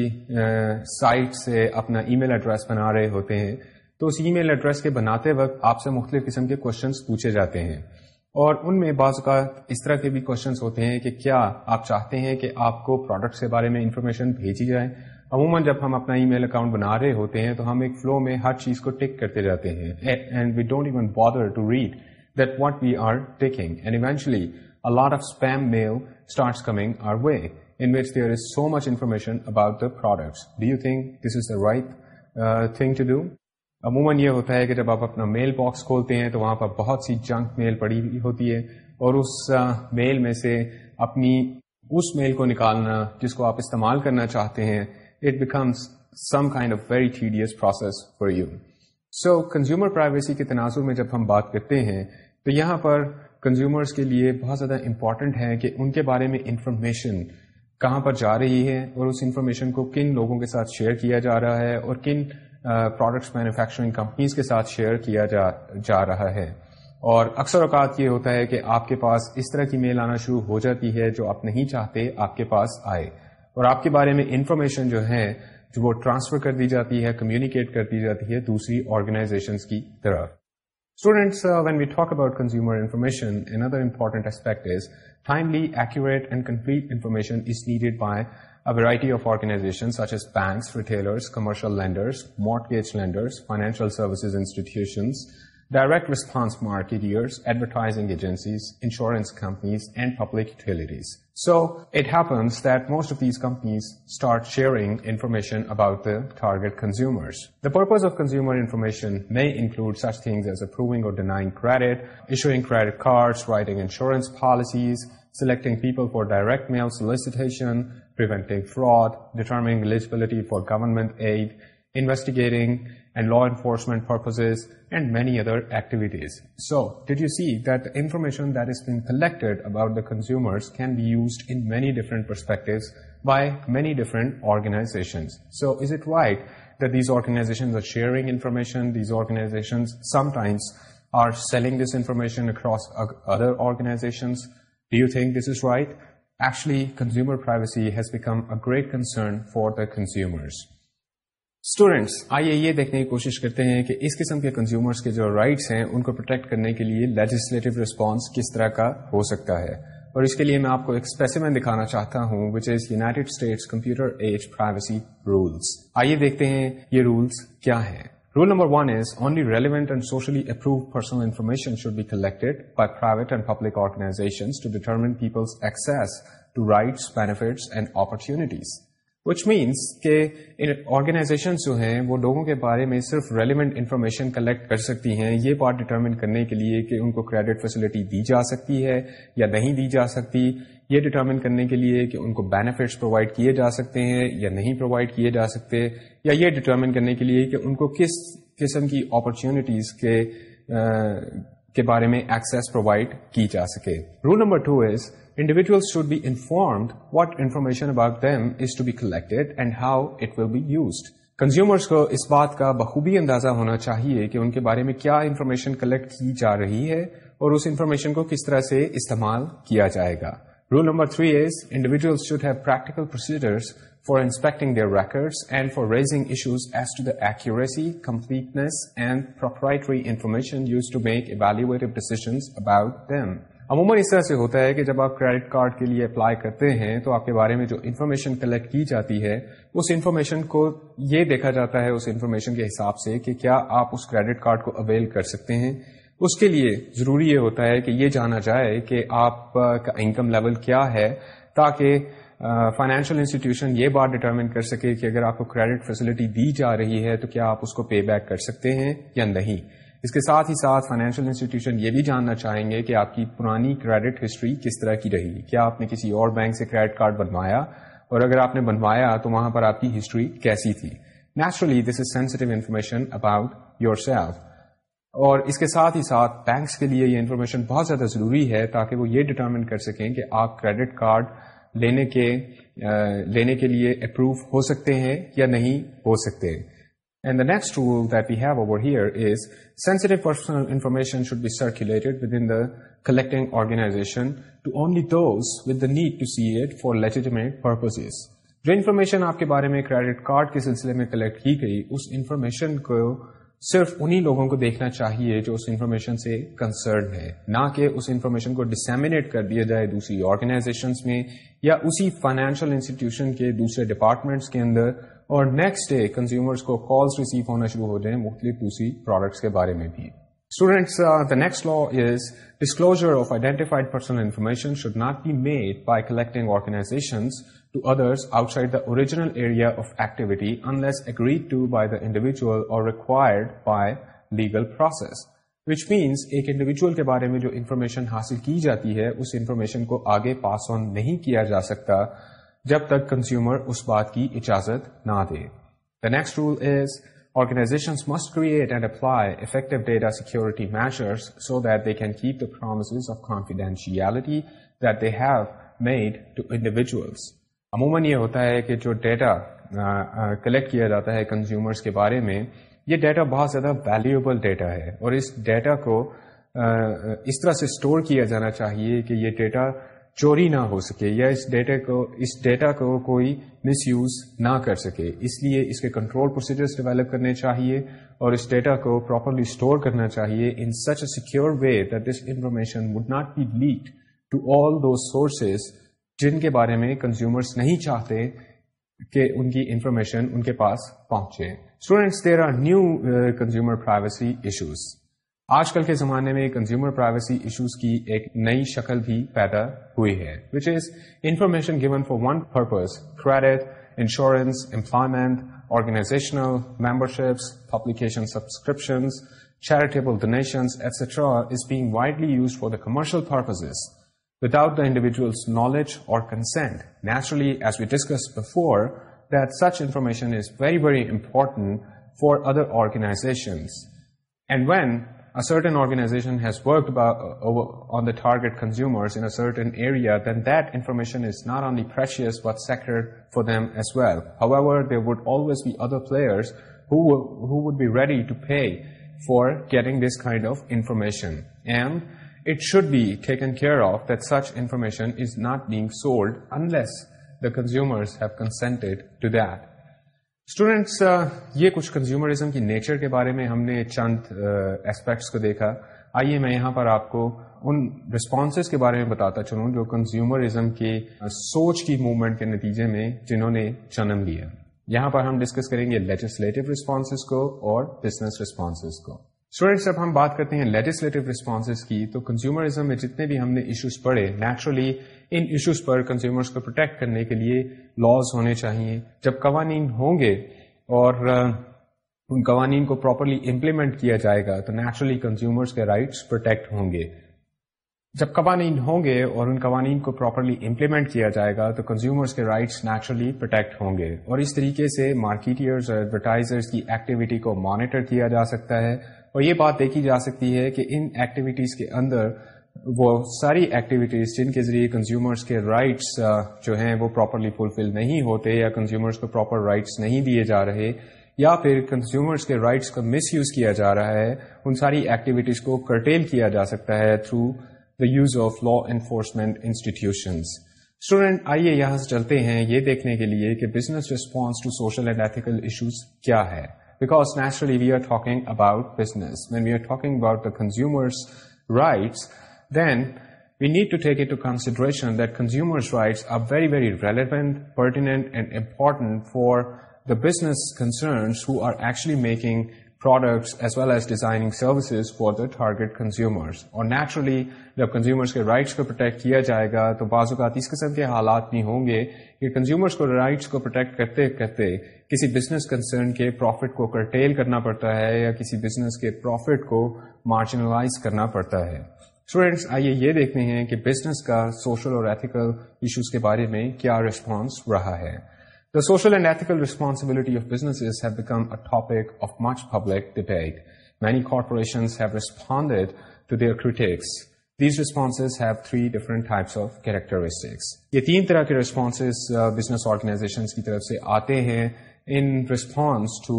سائٹ سے اپنا ای میل ایڈریس بنا رہے ہوتے ہیں تو اس ای میل ایڈریس کے بناتے وقت آپ سے مختلف قسم کے کوشچنس پوچھے جاتے ہیں اور ان میں بعض اوقات اس طرح کے بھی کوشچنس ہوتے ہیں کہ کیا آپ چاہتے ہیں کہ آپ کو پروڈکٹس کے بارے میں انفارمیشن بھیجی جائے عموماً جب ہم اپنا ای میل اکاؤنٹ بنا رہے ہوتے ہیں تو ہم ایک فلو میں ہر چیز کو ٹک کرتے جاتے ہیں and we don't even bother to read that what we are taking and eventually coming are way in which there is so much information about products do you think this is the right thing to do عموماً یہ ہوتا ہے کہ جب آپ اپنا mail box کھولتے ہیں تو وہاں پر بہت سی جنک میل پڑی ہوتی ہے اور اس میل میں سے اپنی اس میل کو نکالنا جس کو آپ استعمال کرنا چاہتے ہیں it becomes some kind of very tedious process for you so consumer privacy کے تناظر میں جب ہم بات کرتے ہیں تو یہاں پر کنزیومرس کے لیے بہت زیادہ امپورٹنٹ ہے کہ ان کے بارے میں انفارمیشن کہاں پر جا رہی ہے اور اس انفارمیشن کو کن لوگوں کے ساتھ شیئر کیا جا رہا ہے اور کن پروڈکٹس مینوفیکچرنگ کمپنیز کے ساتھ شیئر کیا جا جا رہا ہے اور اکثر اوقات یہ ہوتا ہے کہ آپ کے پاس اس طرح کی میل آنا شروع ہو جاتی ہے جو آپ نہیں چاہتے آپ کے پاس آئے اور آپ کے بارے میں انفارمیشن جو ہے جو وہ ٹرانسفر کر دی جاتی ہے کمیونیکیٹ کر دی جاتی ہے دوسری آرگنائزیشن کی طرح students when we talk about consumer information in other important aspect is timely accurate and complete information A variety of organizations such as banks, retailers, commercial lenders, mortgage lenders, financial services institutions, direct response marketeers, advertising agencies, insurance companies, and public utilities. So it happens that most of these companies start sharing information about the target consumers. The purpose of consumer information may include such things as approving or denying credit, issuing credit cards, writing insurance policies, selecting people for direct mail solicitation, preventing fraud, determining eligibility for government aid, investigating and law enforcement purposes, and many other activities. So, did you see that the information that is being collected about the consumers can be used in many different perspectives by many different organizations? So, is it right that these organizations are sharing information? These organizations sometimes are selling this information across other organizations. Do you think this is white actually consumer privacy matters for the consumers students آئیے یہ دیکھنے کی کوشش کرتے ہیں کہ اس قسم کے کنزیومرس کے جو رائٹس ہیں ان کو پروٹیکٹ کرنے کے لیے لیجسلیٹو ریسپانس کس طرح کا ہو سکتا ہے اور اس کے لیے میں آپ کو ایک اسپیسیمن دکھانا چاہتا ہوں which is United States computer age privacy rules آئیے دیکھتے ہیں یہ رولس کیا ہیں rule number one is only relevant and socially approved personal information should be collected by private public آرگناس to determine people's access to rights benefits and اپنی which means کے organisations جو ہیں وہ لوگوں کے بارے میں صرف ریلیونٹ انفارمیشن کلیکٹ کر سکتی ہیں یہ پارٹ ڈیٹرمنٹ کرنے کے لیے کہ ان کو کریڈٹ فیسلٹی دی جا سکتی ہے یا نہیں دی جا سکتی یہ ڈٹرمن کرنے کے لیے کہ ان کو بینیفٹس پرووائڈ کیے جا سکتے ہیں یا نہیں پرووائڈ کیے جا سکتے یا یہ ڈٹرمن کرنے کے لیے کہ ان کو کس قسم کی اپرچونیٹیز کے کے بارے میں ایکسیس پرووائڈ کی جا سکے rule number two is individual should be informed what information about them is to be collected and how it will be used consumers کو اس بات کا بخوبی اندازہ ہونا چاہیے کہ ان کے بارے میں کیا انفارمیشن کلیکٹ کی جا رہی ہے اور اس انفارمیشن کو کس طرح سے استعمال کیا جائے گا Rule number three is individuals should have practical procedures for inspecting their records and for raising issues as to the accuracy, completeness, and proprietary information used to make evaluative decisions about them. عموماً اس طرح سے ہوتا ہے کہ جب آپ credit card کے لیے اپلائی کرتے ہیں تو آپ کے بارے میں جو انفارمیشن کلیکٹ کی جاتی ہے اس انفارمیشن کو یہ دیکھا جاتا ہے اس انفارمیشن کے حساب سے کہ کیا آپ اس کریڈٹ کارڈ کو اویل کر سکتے ہیں اس کے لیے ضروری یہ ہوتا ہے کہ یہ جانا جائے کہ آپ کا انکم لیول کیا ہے تاکہ فائنینشیل انسٹیٹیوشن یہ بات ڈٹرمن کر سکے کہ اگر آپ کو کریڈٹ فیسلٹی دی جا رہی ہے تو کیا آپ اس کو پے بیک کر سکتے ہیں یا نہیں اس کے ساتھ ہی ساتھ فائنینشیل انسٹیٹیوشن یہ بھی جاننا چاہیں گے کہ آپ کی پرانی کریڈٹ ہسٹری کس طرح کی رہی کیا آپ نے کسی اور بینک سے کریڈٹ کارڈ بنوایا اور اگر آپ نے بنوایا تو وہاں پر آپ کی ہسٹری کیسی تھی naturally this is sensitive information about yourself اور اس کے ساتھ ہی ساتھ بینکس کے لیے یہ انفارمیشن بہت زیادہ ضروری ہے تاکہ وہ یہ ڈٹرمن کر سکیں کہ آپ کریڈٹ کارڈ لینے کے لینے کے لیے اپروو ہو سکتے ہیں یا نہیں ہو سکتے information should be circulated with in collecting purposes جو انفارمیشن آپ کے بارے میں کریڈٹ کارڈ کے سلسلے میں کلیکٹ کی گئی اس انفارمیشن کو صرف انہی لوگوں کو دیکھنا چاہیے جو اس انفارمیشن سے کنسرن ہے نہ کہ اس انفارمیشن کو ڈسمینیٹ کر دیا جائے دوسری آرگنائزیشنس میں یا اسی فائنینشیل انسٹیٹیوشن کے دوسرے ڈپارٹمنٹس کے اندر اور نیکسٹ ڈے کنزیومرس کو کالس ریسیو ہونا شروع ہو جائیں مختلف دوسری پروڈکٹس کے بارے میں بھی Students, uh, the next law is disclosure of identified personal information should not be made by collecting organizations to others outside the original area of activity unless agreed to by the individual or required by legal process. Which means, ایک individual کے بارے میں جو information حاصل کی جاتی ہے اس information کو آگے pass on نہیں کیا جا سکتا جب تک consumer اس بات کی اجازت نہ دے. The next rule is... and must create and apply effective data security they so that they can keep the that that have made to individuals. عموماً یہ ہوتا ہے کہ جو ڈیٹا کلیکٹ کیا جاتا ہے کنزیومرس کے بارے میں یہ ڈیٹا بہت زیادہ ویلیوبل ڈیٹا ہے اور اس ڈیٹا کو اس طرح سے اسٹور کیا جانا چاہیے کہ یہ ڈیٹا چوری نہ ہو سکے یا اس ڈیٹا کو اس ڈیٹا کو کوئی مس یوز نہ کر سکے اس لیے اس کے کنٹرول پروسیجرس ڈیولپ کرنے چاہیے اور اس ڈیٹا کو پراپرلی اسٹور کرنا چاہیے in such a secure way that this information would not be lead to all those sources جن کے بارے میں کنزیومرس نہیں چاہتے کہ ان کی انفارمیشن ان کے پاس پہنچے students there are new consumer privacy issues آج کل کے زمانے میں کنزیومر پرائیویسی ایشوز کی ایک نئی شکل بھی پیدا ہوئی ہے which is information given for one purpose credit insurance employment organizational memberships publication subscriptions charitable donations, etcetera is being widely used for the commercial purpose without the individual's knowledge اور consent naturally as we discuss before that such information is very very important for other organizations. And when a certain organization has worked uh, on the target consumers in a certain area, then that information is not only precious but sacred for them as well. However, there would always be other players who would be ready to pay for getting this kind of information. And it should be taken care of that such information is not being sold unless the consumers have consented to that. Students uh, یہ کچھ consumerism کی nature کے بارے میں ہم نے چند aspects uh, کو دیکھا آئیے میں یہاں پر آپ کو ان رسپانسز کے بارے میں بتاتا چلوں جو کنزیومرزم کے uh, سوچ کی موومنٹ کے نتیجے میں جنہوں نے جنم لیا یہاں پر ہم ڈسکس کریں گے لیجسلیٹو رسپانسز کو اور بزنس رسپانسز کو اسٹوڈینٹس جب ہم بات کرتے ہیں لیجسلیٹو رسپانسز کی تو کنزیومرزم میں جتنے بھی ہم نے ایشوز پڑے نیچرلی ان ایشوز پر کنزیومرس کو پروٹیکٹ کرنے کے لیے لاز ہونے چاہیے جب قوانین ہوں گے اور ان قوانین کو پراپرلی امپلیمنٹ کیا جائے گا تو نیچرلی کنزیومرس کے رائٹس پروٹیکٹ ہوں گے جب قوانین ہوں گے اور ان قوانین کو پراپرلی امپلیمنٹ کیا جائے گا تو کنزیومرس کے رائٹس نیچرلی پروٹیکٹ ہوں گے اور اس طریقے سے مارکیٹرز اور ایڈورٹائزرس کی ایکٹیویٹی کو مانیٹر کیا جا سکتا ہے اور یہ بات دیکھی جا سکتی ہے کہ ان ایکٹیویٹیز کے اندر وہ ساری ایکٹیویٹیز جن کے ذریعے کنزیومرز کے رائٹس جو ہیں وہ پراپرلی فلفل نہیں ہوتے یا کنزیومرز کو پراپر رائٹس نہیں دیے جا رہے یا پھر کنزیومرز کے رائٹس کا مس یوز کیا جا رہا ہے ان ساری ایکٹیویٹیز کو کرٹیل کیا جا سکتا ہے through the use of law enforcement institutions student آئیے یہاں سے چلتے ہیں یہ دیکھنے کے لیے کہ business response to social and ethical issues کیا ہے because naturally we are talking about business when we are talking about the consumers rights then we need to take it consideration that consumers rights are very relevant pertinent and important for the business concerns who are actually making products as well as designing services for the target consumer اور naturally جب consumers کے rights کو protect کیا جائے گا تو بعض اوقات اس قسم کے حالات نہیں ہوں گے کہ کنزیومرس کو رائٹس کو پروٹیکٹ کرتے کرتے کسی بزنس کنسرن کے پروفٹ کو کرٹیل کرنا پڑتا ہے یا کسی بزنس کے پروفٹ کو مارجنلائز کرنا پڑتا ہے اسٹوڈینٹس آئیے یہ دیکھتے ہیں کہ بزنس کا سوشل اور ایتھیکل ایشوز کے بارے میں کیا ریسپانس رہا ہے These responses have three different types of characteristics. یہ تین طرح کے responses business organizations کی طرف سے آتے ہیں in response to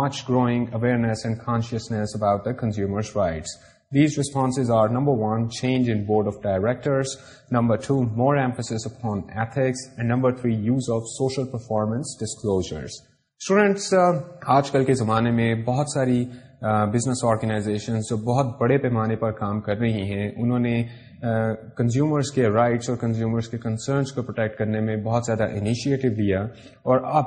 much growing awareness and consciousness about the consumer's rights. These responses are number one, change in board of directors, number two, more emphasis upon ethics, and number three, use of social performance disclosures. Students uh, آج کل کے زمانے میں بہت ساری business organization جو بہت بڑے پیمانے پر کام کر رہی ہیں انہوں نے کنزیومرس کے رائٹس اور کنزیومرس کے کنسرنس کو پروٹیکٹ کرنے میں بہت زیادہ انیشیٹو لیا اور اب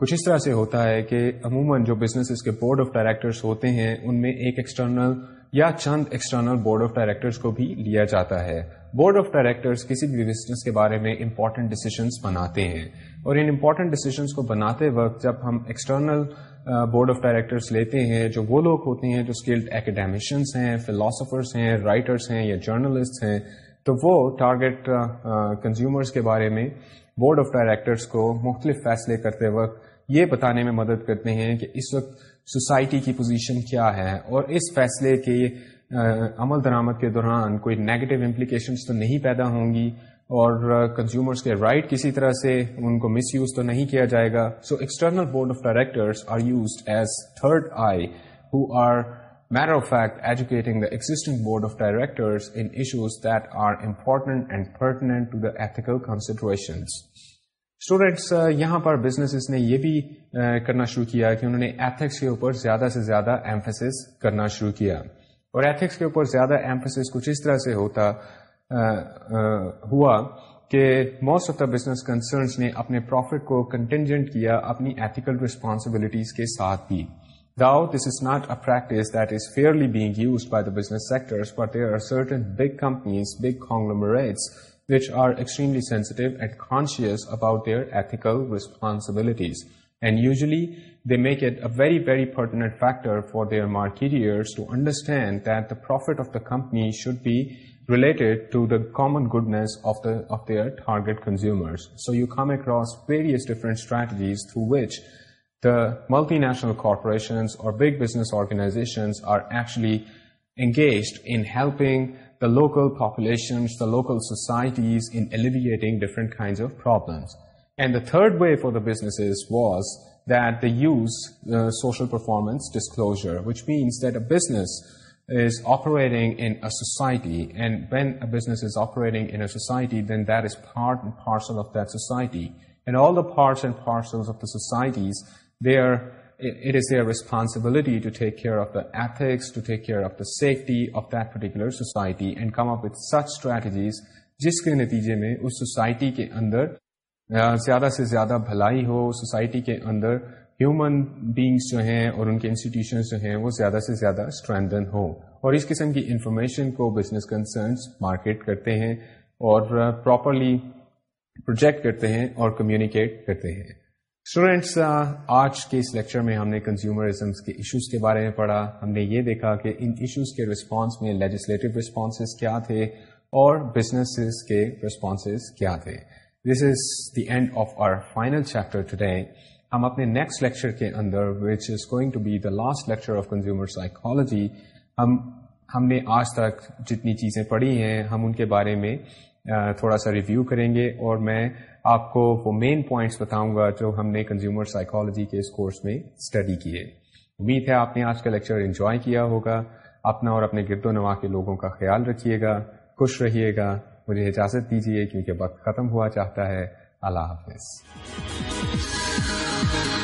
کچھ اس طرح سے ہوتا ہے کہ عموماً جو بزنسز کے بورڈ آف ڈائریکٹرس ہوتے ہیں ان میں ایک ایکسٹرنل یا چند ایکسٹرنل بورڈ آف ڈائریکٹرس کو بھی لیا جاتا ہے بورڈ آف ڈائریکٹرس کسی بھی بزنس کے بارے میں امپورٹنٹ ڈیسیزنس بناتے ہیں اور ان امپورٹنٹ ڈیسیزنس کو بناتے وقت جب ہم ایکسٹرنل بورڈ آف ڈائریکٹرس لیتے ہیں جو وہ لوگ ہوتے ہیں جو اسکلڈ اکیڈیمیشنس ہیں فلاسفرس ہیں رائٹرس ہیں یا جرنلسٹ ہیں تو وہ ٹارگیٹ کنزیومرس کے بارے میں بورڈ آف ڈائریکٹرس کو مختلف فیصلے کرتے وقت یہ بتانے میں مدد کرتے ہیں کہ اس وقت سوسائٹی کی پوزیشن کیا ہے اور اس فیصلے کے عمل درآمد کے دوران کوئی نیگیٹو امپلیکیشنس تو نہیں پیدا ہوں گی اور کنزیومرس کے رائٹ کسی طرح سے ان کو مس یوز تو نہیں کیا جائے گا so external board of directors are used as third eye who are matter of fact educating the existing board of directors in issues that are important and pertinent to the ethical considerations students uh, یہاں پر business نے یہ بھی uh, کرنا شروع کیا کہ انہوں نے ایتھکس کے اوپر زیادہ سے زیادہ ایمفیسس کرنا شروع کیا اور ایتھکس کے اوپر زیادہ ایمفیسس کچھ اس طرح سے ہوتا uh, ہوا کہ most of the business concerns نے اپنے پروفٹ کو کنٹینجنٹ کیا اپنی ایتھیکل ریسپانسبلٹیز کے ساتھ بھی though this is not a practice that is fairly being use by the business sector but there are certain big companies big conglomerates which are extremely sensitive and conscious about their ethical responsibilities. And usually they make it a very, very pertinent factor for their marketeers to understand that the profit of the company should be related to the common goodness of their target consumers. So you come across various different strategies through which the multinational corporations or big business organizations are actually engaged in helping the local populations, the local societies in alleviating different kinds of problems. And the third way for the businesses was that they use social performance disclosure, which means that a business is operating in a society, and when a business is operating in a society, then that is part and parcel of that society. And all the parts and parcels of the societies, they are it is their responsibility to take care of the ethics, to take care of the safety of that particular society and come up with such strategies جس کے نتیجے میں اس society کے اندر زیادہ سے زیادہ بھلائی ہو سوسائٹی کے اندر ہیومن بینگس جو ہیں اور ان کے انسٹیٹیوشنس جو ہیں وہ زیادہ سے زیادہ اسٹرینتن ہو اور اس قسم کی انفارمیشن کو بزنس کنسرنس مارکیٹ کرتے ہیں اور پراپرلی پروجیکٹ کرتے ہیں اور کمیونیکیٹ کرتے ہیں اسٹوڈینٹس آج کے اس لیکچر میں ہم نے کنزیومرزمس کے ایشوز کے بارے میں پڑھا ہم نے یہ دیکھا کہ ان ایشوز کے ریسپانس میں لیجسلیٹو رسپانسز کیا تھے اور بزنس کے ریسپانسز کیا تھے this is the end of our final chapter today ہم اپنے نیکسٹ لیکچر کے اندر which is going to be the last lecture of consumer psychology ہم ہم نے آج تک جتنی چیزیں پڑھی ہیں ہم ان کے بارے میں تھوڑا سا ریویو کریں گے اور میں آپ کو وہ مین پوائنٹس بتاؤں گا جو ہم نے کنزیومر سائیکالوجی کے اس کورس میں اسٹڈی کیے امید ہے آپ نے آج کا لیکچر انجوائے کیا ہوگا اپنا اور اپنے گرد و نواح کے لوگوں کا خیال رکھیے گا خوش رہیے گا مجھے اجازت دیجیے کیونکہ وقت ختم ہوا چاہتا ہے اللہ حافظ